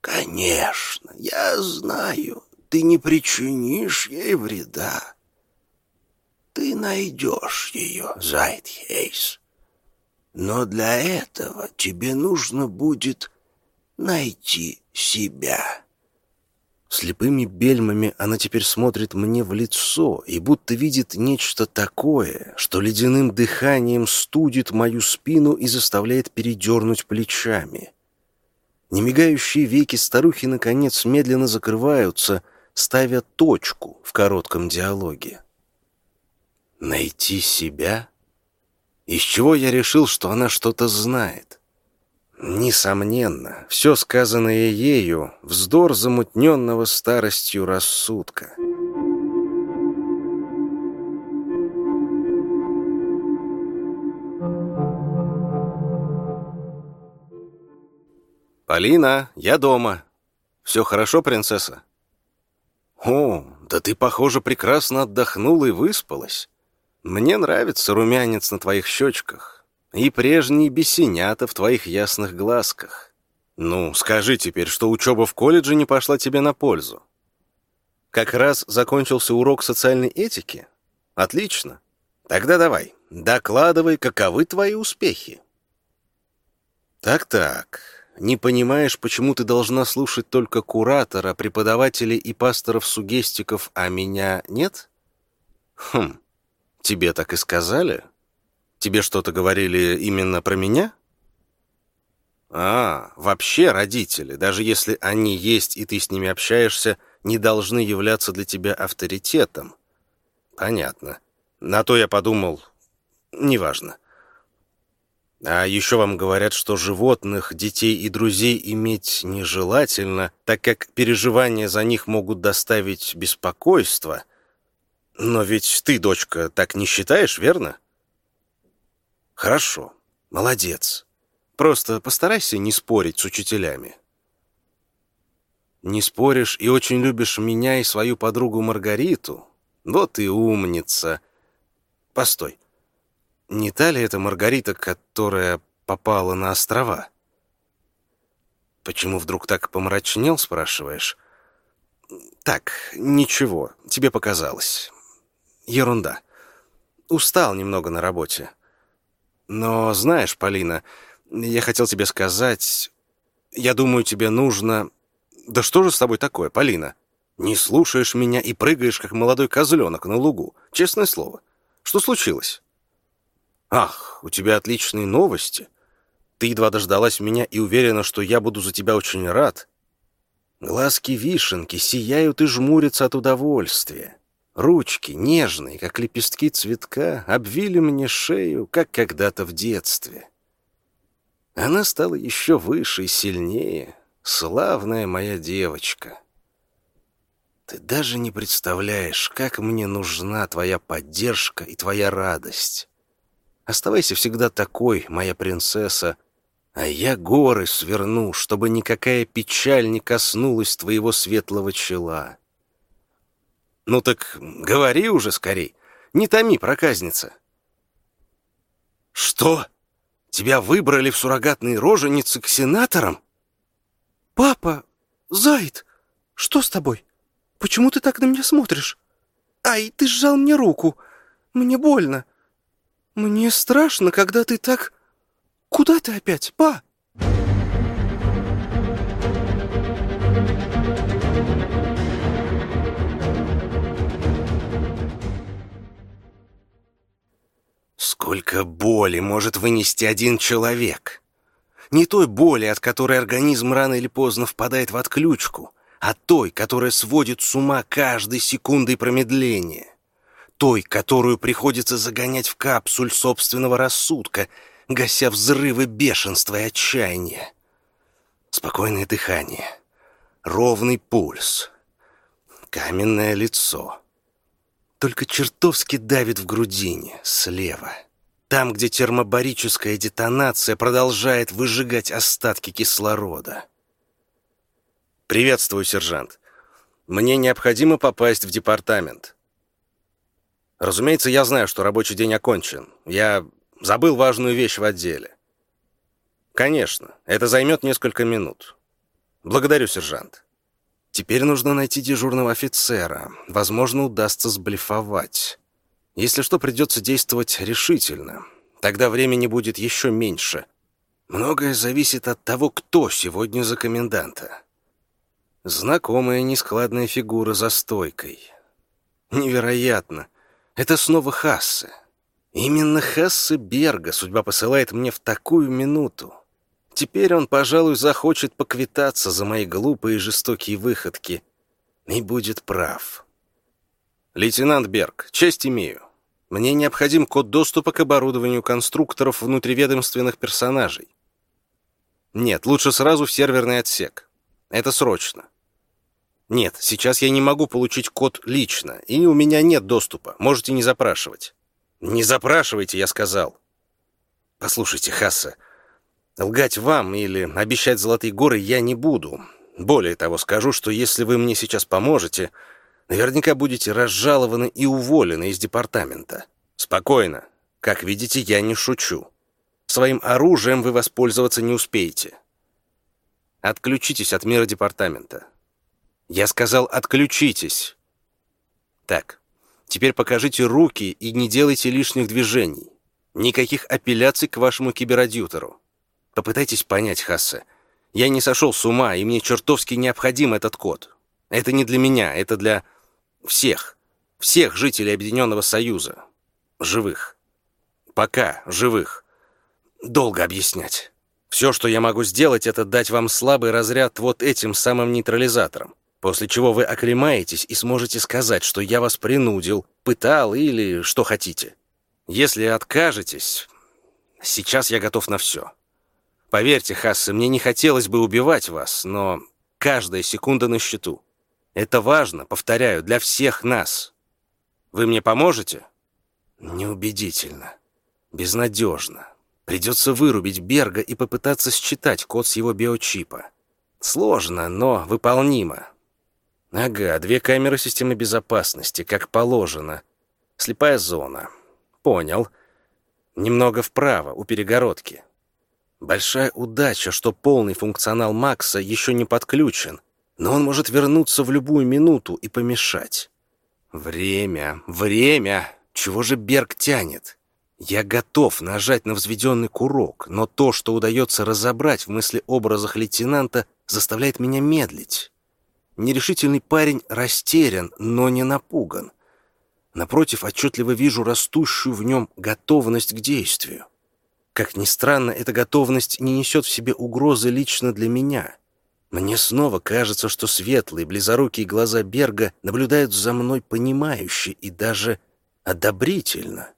Speaker 4: Конечно, я знаю, ты не причинишь ей вреда. Ты найдешь ее, Зайтхейс. Но для этого тебе нужно будет найти себя.
Speaker 3: Слепыми бельмами она теперь смотрит мне в лицо и будто видит нечто такое, что ледяным дыханием студит мою спину и заставляет передернуть плечами. Немигающие веки старухи, наконец, медленно закрываются, ставя точку в коротком диалоге. Найти себя? Из чего я решил, что она что-то знает? Несомненно, все сказанное ею — вздор замутненного старостью рассудка. «Полина, я дома. Все хорошо, принцесса?» «О, да ты, похоже, прекрасно отдохнула и выспалась. Мне нравится румянец на твоих щечках и прежние бесенята в твоих ясных глазках. Ну, скажи теперь, что учеба в колледже не пошла тебе на пользу. Как раз закончился урок социальной этики? Отлично. Тогда давай, докладывай, каковы твои успехи. Так-так, не понимаешь, почему ты должна слушать только куратора, преподавателей и пасторов-сугестиков, а меня нет? Хм, Тебе так и сказали? Тебе что-то говорили именно про меня? А, вообще родители, даже если они есть и ты с ними общаешься, не должны являться для тебя авторитетом. Понятно. На то я подумал, неважно. А еще вам говорят, что животных, детей и друзей иметь нежелательно, так как переживания за них могут доставить беспокойство, но ведь ты, дочка, так не считаешь, верно? Хорошо, молодец. Просто постарайся не спорить с учителями. Не споришь и очень любишь меня и свою подругу Маргариту? Вот и умница. Постой. Не та ли это Маргарита, которая попала на острова? Почему вдруг так помрачнел, спрашиваешь? Так, ничего, тебе показалось. Ерунда.
Speaker 1: устал немного на работе. Но знаешь, Полина, я хотел тебе сказать... Я думаю, тебе нужно... Да что же с тобой такое, Полина? Не слушаешь меня и прыгаешь, как молодой козленок на лугу. Честное слово. Что случилось? Ах, у тебя отличные новости. Ты едва дождалась меня и уверена, что я буду за тебя очень рад. Глазки вишенки сияют и жмурятся от удовольствия. Ручки, нежные, как лепестки цветка, обвили мне шею, как когда-то в детстве. Она стала еще выше и сильнее, славная моя девочка. Ты даже не представляешь, как мне нужна твоя поддержка и твоя радость. Оставайся всегда такой, моя принцесса, а я горы сверну, чтобы никакая печаль не коснулась твоего светлого чела. Ну так говори уже скорей, не томи, проказница. Что? Тебя выбрали в суррогатные роженицы к сенаторам?
Speaker 5: Папа, Зайд, что с тобой? Почему ты так на меня смотришь? Ай, ты сжал мне руку. Мне больно. Мне страшно, когда ты так... Куда ты опять, па?
Speaker 1: Сколько боли может вынести один человек? Не той боли, от которой организм рано или поздно впадает в отключку, а той, которая сводит с ума каждой секундой промедления. Той, которую приходится загонять в капсуль собственного рассудка — гася взрывы бешенства и отчаяния. Спокойное дыхание, ровный пульс, каменное лицо. Только чертовски давит в грудине, слева. Там, где термобарическая детонация продолжает выжигать остатки кислорода. «Приветствую, сержант. Мне необходимо попасть в департамент». Разумеется, я знаю, что рабочий день окончен. Я Забыл важную вещь в отделе. Конечно, это займет несколько минут. Благодарю, сержант. Теперь нужно найти дежурного офицера. Возможно, удастся сблефовать. Если что, придется действовать решительно. Тогда времени будет еще меньше. Многое зависит от того, кто сегодня за коменданта. Знакомая нескладная фигура за стойкой. Невероятно. Это снова Хассе. Именно Хассе Берга судьба посылает мне в такую минуту. Теперь он, пожалуй, захочет поквитаться за мои глупые и жестокие выходки. И будет прав. Лейтенант Берг, честь имею. Мне необходим код доступа к оборудованию конструкторов внутриведомственных персонажей. Нет, лучше сразу в серверный отсек. Это срочно. Нет, сейчас я не могу получить код лично, и у меня нет доступа. Можете не запрашивать. «Не запрашивайте», — я сказал. «Послушайте, Хасса, лгать вам или обещать золотые горы я не буду. Более того, скажу, что если вы мне сейчас поможете, наверняка будете разжалованы и уволены из департамента. Спокойно. Как видите, я не шучу. Своим оружием вы воспользоваться не успеете. Отключитесь от мира департамента. Я сказал, отключитесь. Так, Теперь покажите руки и не делайте лишних движений. Никаких апелляций к вашему киберадьютору. Попытайтесь понять, Хассе. Я не сошел с ума, и мне чертовски необходим этот код. Это не для меня, это для всех. Всех жителей Объединенного Союза. Живых. Пока живых. Долго объяснять. Все, что я могу сделать, это дать вам слабый разряд вот этим самым нейтрализатором после чего вы оклемаетесь и сможете сказать, что я вас принудил, пытал или что хотите. Если откажетесь, сейчас я готов на все. Поверьте, Хассе, мне не хотелось бы убивать вас, но каждая секунда на счету. Это важно, повторяю, для всех нас. Вы мне поможете? Неубедительно. Безнадежно. Придется вырубить Берга и попытаться считать код с его биочипа. Сложно, но выполнимо. Ага, две камеры системы безопасности, как положено. Слепая зона. Понял. Немного вправо, у перегородки. Большая удача, что полный функционал Макса еще не подключен, но он может вернуться в любую минуту и помешать. Время, время.
Speaker 3: Чего же Берг тянет? Я готов нажать на взведенный курок, но то, что удается разобрать в мыслеобразах лейтенанта, заставляет меня медлить. Нерешительный парень растерян, но не напуган. Напротив, отчетливо вижу растущую в нем готовность к действию. Как ни странно, эта готовность не несет в себе угрозы лично для меня. Мне снова кажется, что светлые, близорукие глаза Берга наблюдают за мной понимающе и даже одобрительно.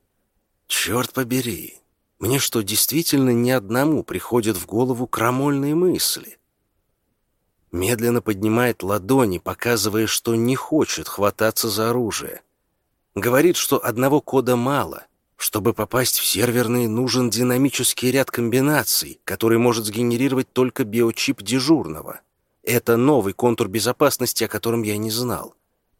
Speaker 3: Черт побери, мне что, действительно ни одному приходят в голову крамольные мысли? Медленно поднимает ладони, показывая, что не хочет хвататься за оружие. Говорит, что одного кода мало. Чтобы попасть в серверный, нужен динамический ряд комбинаций, который может сгенерировать только биочип дежурного. Это новый контур безопасности, о котором я не знал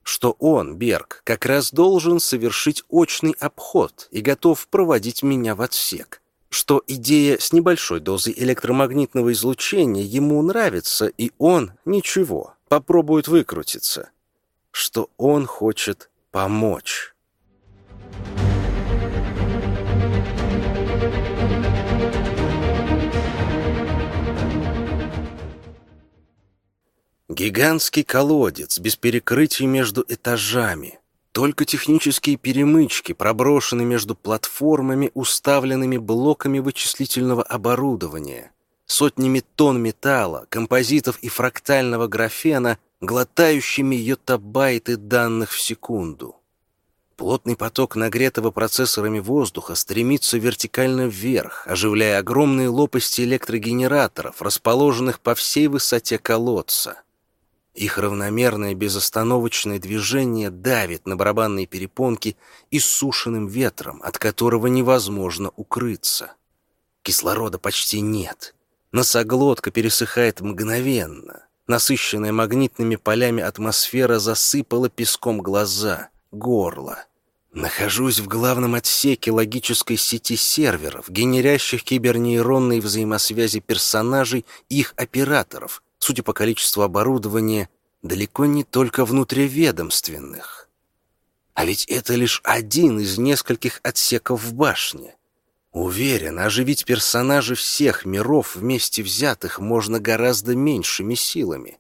Speaker 3: что он, Берг, как раз должен совершить очный обход и готов проводить меня в отсек, что идея с небольшой дозой электромагнитного излучения ему нравится, и он, ничего, попробует выкрутиться, что он хочет помочь». Гигантский колодец без перекрытий между этажами. Только технические перемычки проброшены между платформами, уставленными блоками вычислительного оборудования. Сотнями тонн металла, композитов и фрактального графена, глотающими йотабайты данных в секунду. Плотный поток нагретого процессорами воздуха стремится вертикально вверх, оживляя огромные лопасти электрогенераторов, расположенных по всей высоте колодца. Их равномерное безостановочное движение давит на барабанные перепонки иссушенным ветром, от которого невозможно укрыться. Кислорода почти нет. Носоглотка пересыхает мгновенно. Насыщенная магнитными полями атмосфера засыпала песком глаза, горло. Нахожусь в главном отсеке логической сети серверов, генерящих кибернейронные взаимосвязи персонажей и их операторов, судя по количеству оборудования, далеко не только внутриведомственных. А ведь это лишь один из нескольких отсеков в башне. Уверен, оживить персонажей всех миров вместе взятых можно гораздо меньшими силами.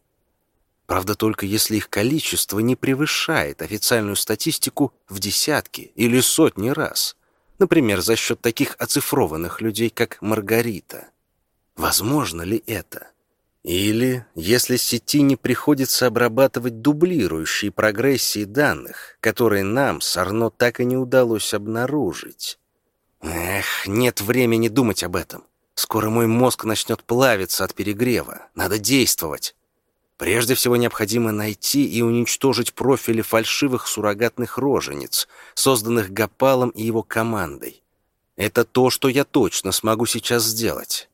Speaker 3: Правда, только если их количество не превышает официальную статистику в десятки или сотни раз. Например, за счет таких оцифрованных людей, как Маргарита. Возможно ли это? Или, если сети не приходится обрабатывать дублирующие прогрессии данных, которые нам с Арно так и не удалось обнаружить. Эх, нет времени думать об этом. Скоро мой мозг начнет плавиться от перегрева. Надо действовать. Прежде всего необходимо найти и уничтожить профили фальшивых суррогатных рожениц, созданных Гапалом и его командой. Это то, что я точно смогу сейчас сделать.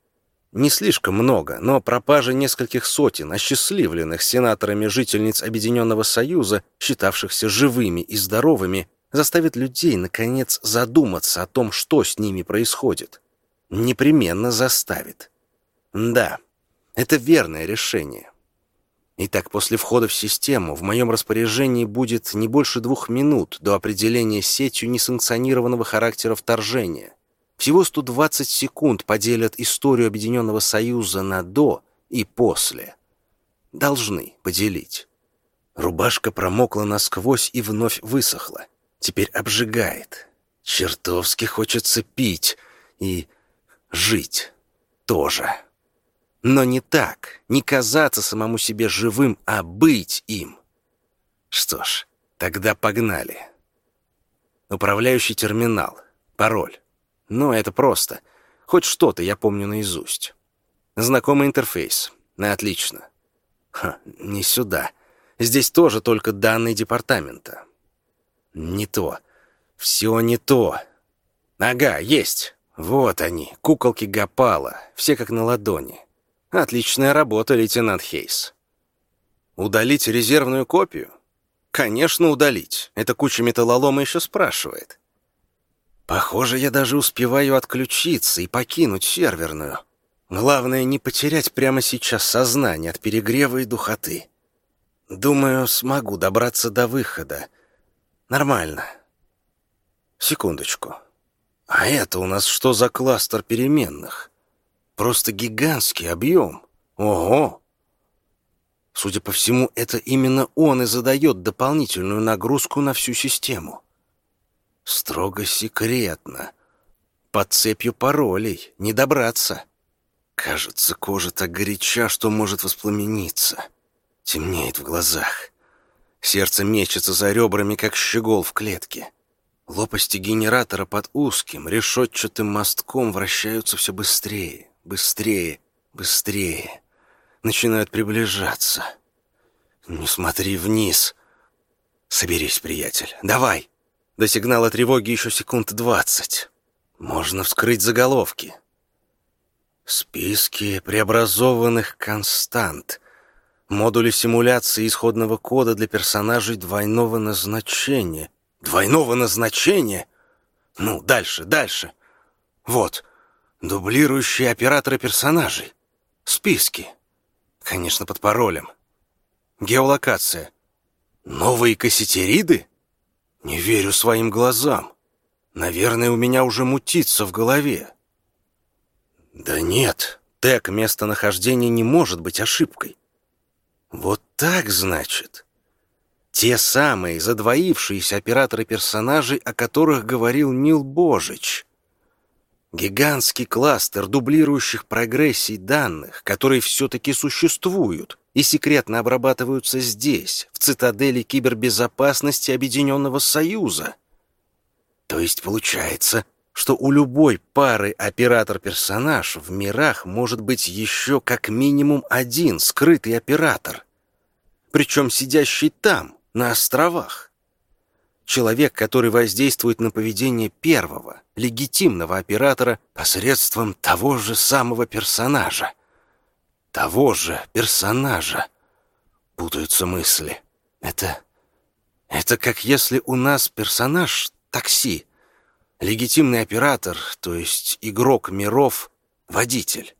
Speaker 3: Не слишком много, но пропажа нескольких сотен осчастливленных сенаторами жительниц Объединенного Союза, считавшихся живыми и здоровыми, заставит людей, наконец, задуматься о том, что с ними происходит. Непременно заставит. Да, это верное решение. Итак, после входа в систему в моем распоряжении будет не больше двух минут до определения сетью несанкционированного характера вторжения. Всего 120 секунд поделят историю Объединенного Союза на «до» и «после». Должны поделить. Рубашка промокла насквозь и вновь высохла. Теперь обжигает. Чертовски хочется пить и жить тоже. Но не так, не казаться самому себе живым, а быть им. Что ж, тогда погнали. Управляющий терминал. Пароль. Но это просто. Хоть что-то я помню наизусть. Знакомый интерфейс. Отлично. Ха, не сюда. Здесь тоже только данные департамента. Не то. Все не то. Ага, есть. Вот они, куколки Гапала. Все как на ладони. Отличная работа, лейтенант Хейс. Удалить резервную копию? Конечно, удалить. Эта куча металлолома еще спрашивает. Похоже, я даже успеваю отключиться и покинуть серверную. Главное, не потерять прямо сейчас сознание от перегрева и духоты. Думаю, смогу добраться до выхода. Нормально.
Speaker 1: Секундочку. А это у нас что за кластер переменных? Просто гигантский объем. Ого! Судя по всему, это именно он и задает дополнительную нагрузку на всю систему. Строго секретно. Под цепью паролей. Не добраться. Кажется, кожа так горяча, что может воспламениться. Темнеет в глазах. Сердце мечется за ребрами, как щегол в клетке. Лопасти генератора под узким, решетчатым мостком вращаются все быстрее, быстрее, быстрее. Начинают приближаться. Не смотри вниз. Соберись, приятель. Давай. До сигнала тревоги еще секунд двадцать. Можно вскрыть заголовки. Списки преобразованных констант. Модули симуляции исходного кода для персонажей двойного назначения — Двойного назначения? Ну, дальше, дальше. Вот, дублирующие операторы персонажей. Списки. Конечно, под паролем. Геолокация. Новые кассетериды? Не верю своим глазам. Наверное, у меня уже мутится в голове. Да нет, тег местонахождения не может быть ошибкой. Вот так, значит. Те самые задвоившиеся операторы персонажей, о которых говорил Нил Божич. Гигантский кластер дублирующих прогрессий данных, которые все-таки существуют и секретно обрабатываются здесь, в цитадели кибербезопасности Объединенного Союза. То есть получается, что у любой пары оператор-персонаж в мирах может быть еще как минимум один скрытый оператор, причем сидящий там, на островах. Человек, который воздействует на поведение первого, легитимного оператора посредством того же самого персонажа. Того же персонажа. Путаются мысли. Это... Это как если у нас персонаж — такси, легитимный оператор, то есть игрок миров — водитель.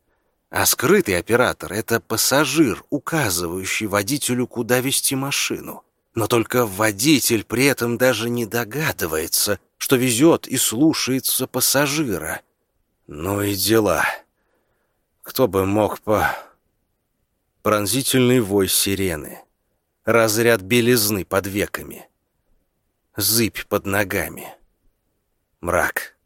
Speaker 1: А скрытый оператор — это пассажир, указывающий водителю, куда вести машину. Но только водитель при этом даже не догадывается, что везет и слушается пассажира. Ну и дела. Кто бы мог по... Пронзительный вой сирены. Разряд белизны под веками. Зыбь под ногами. Мрак.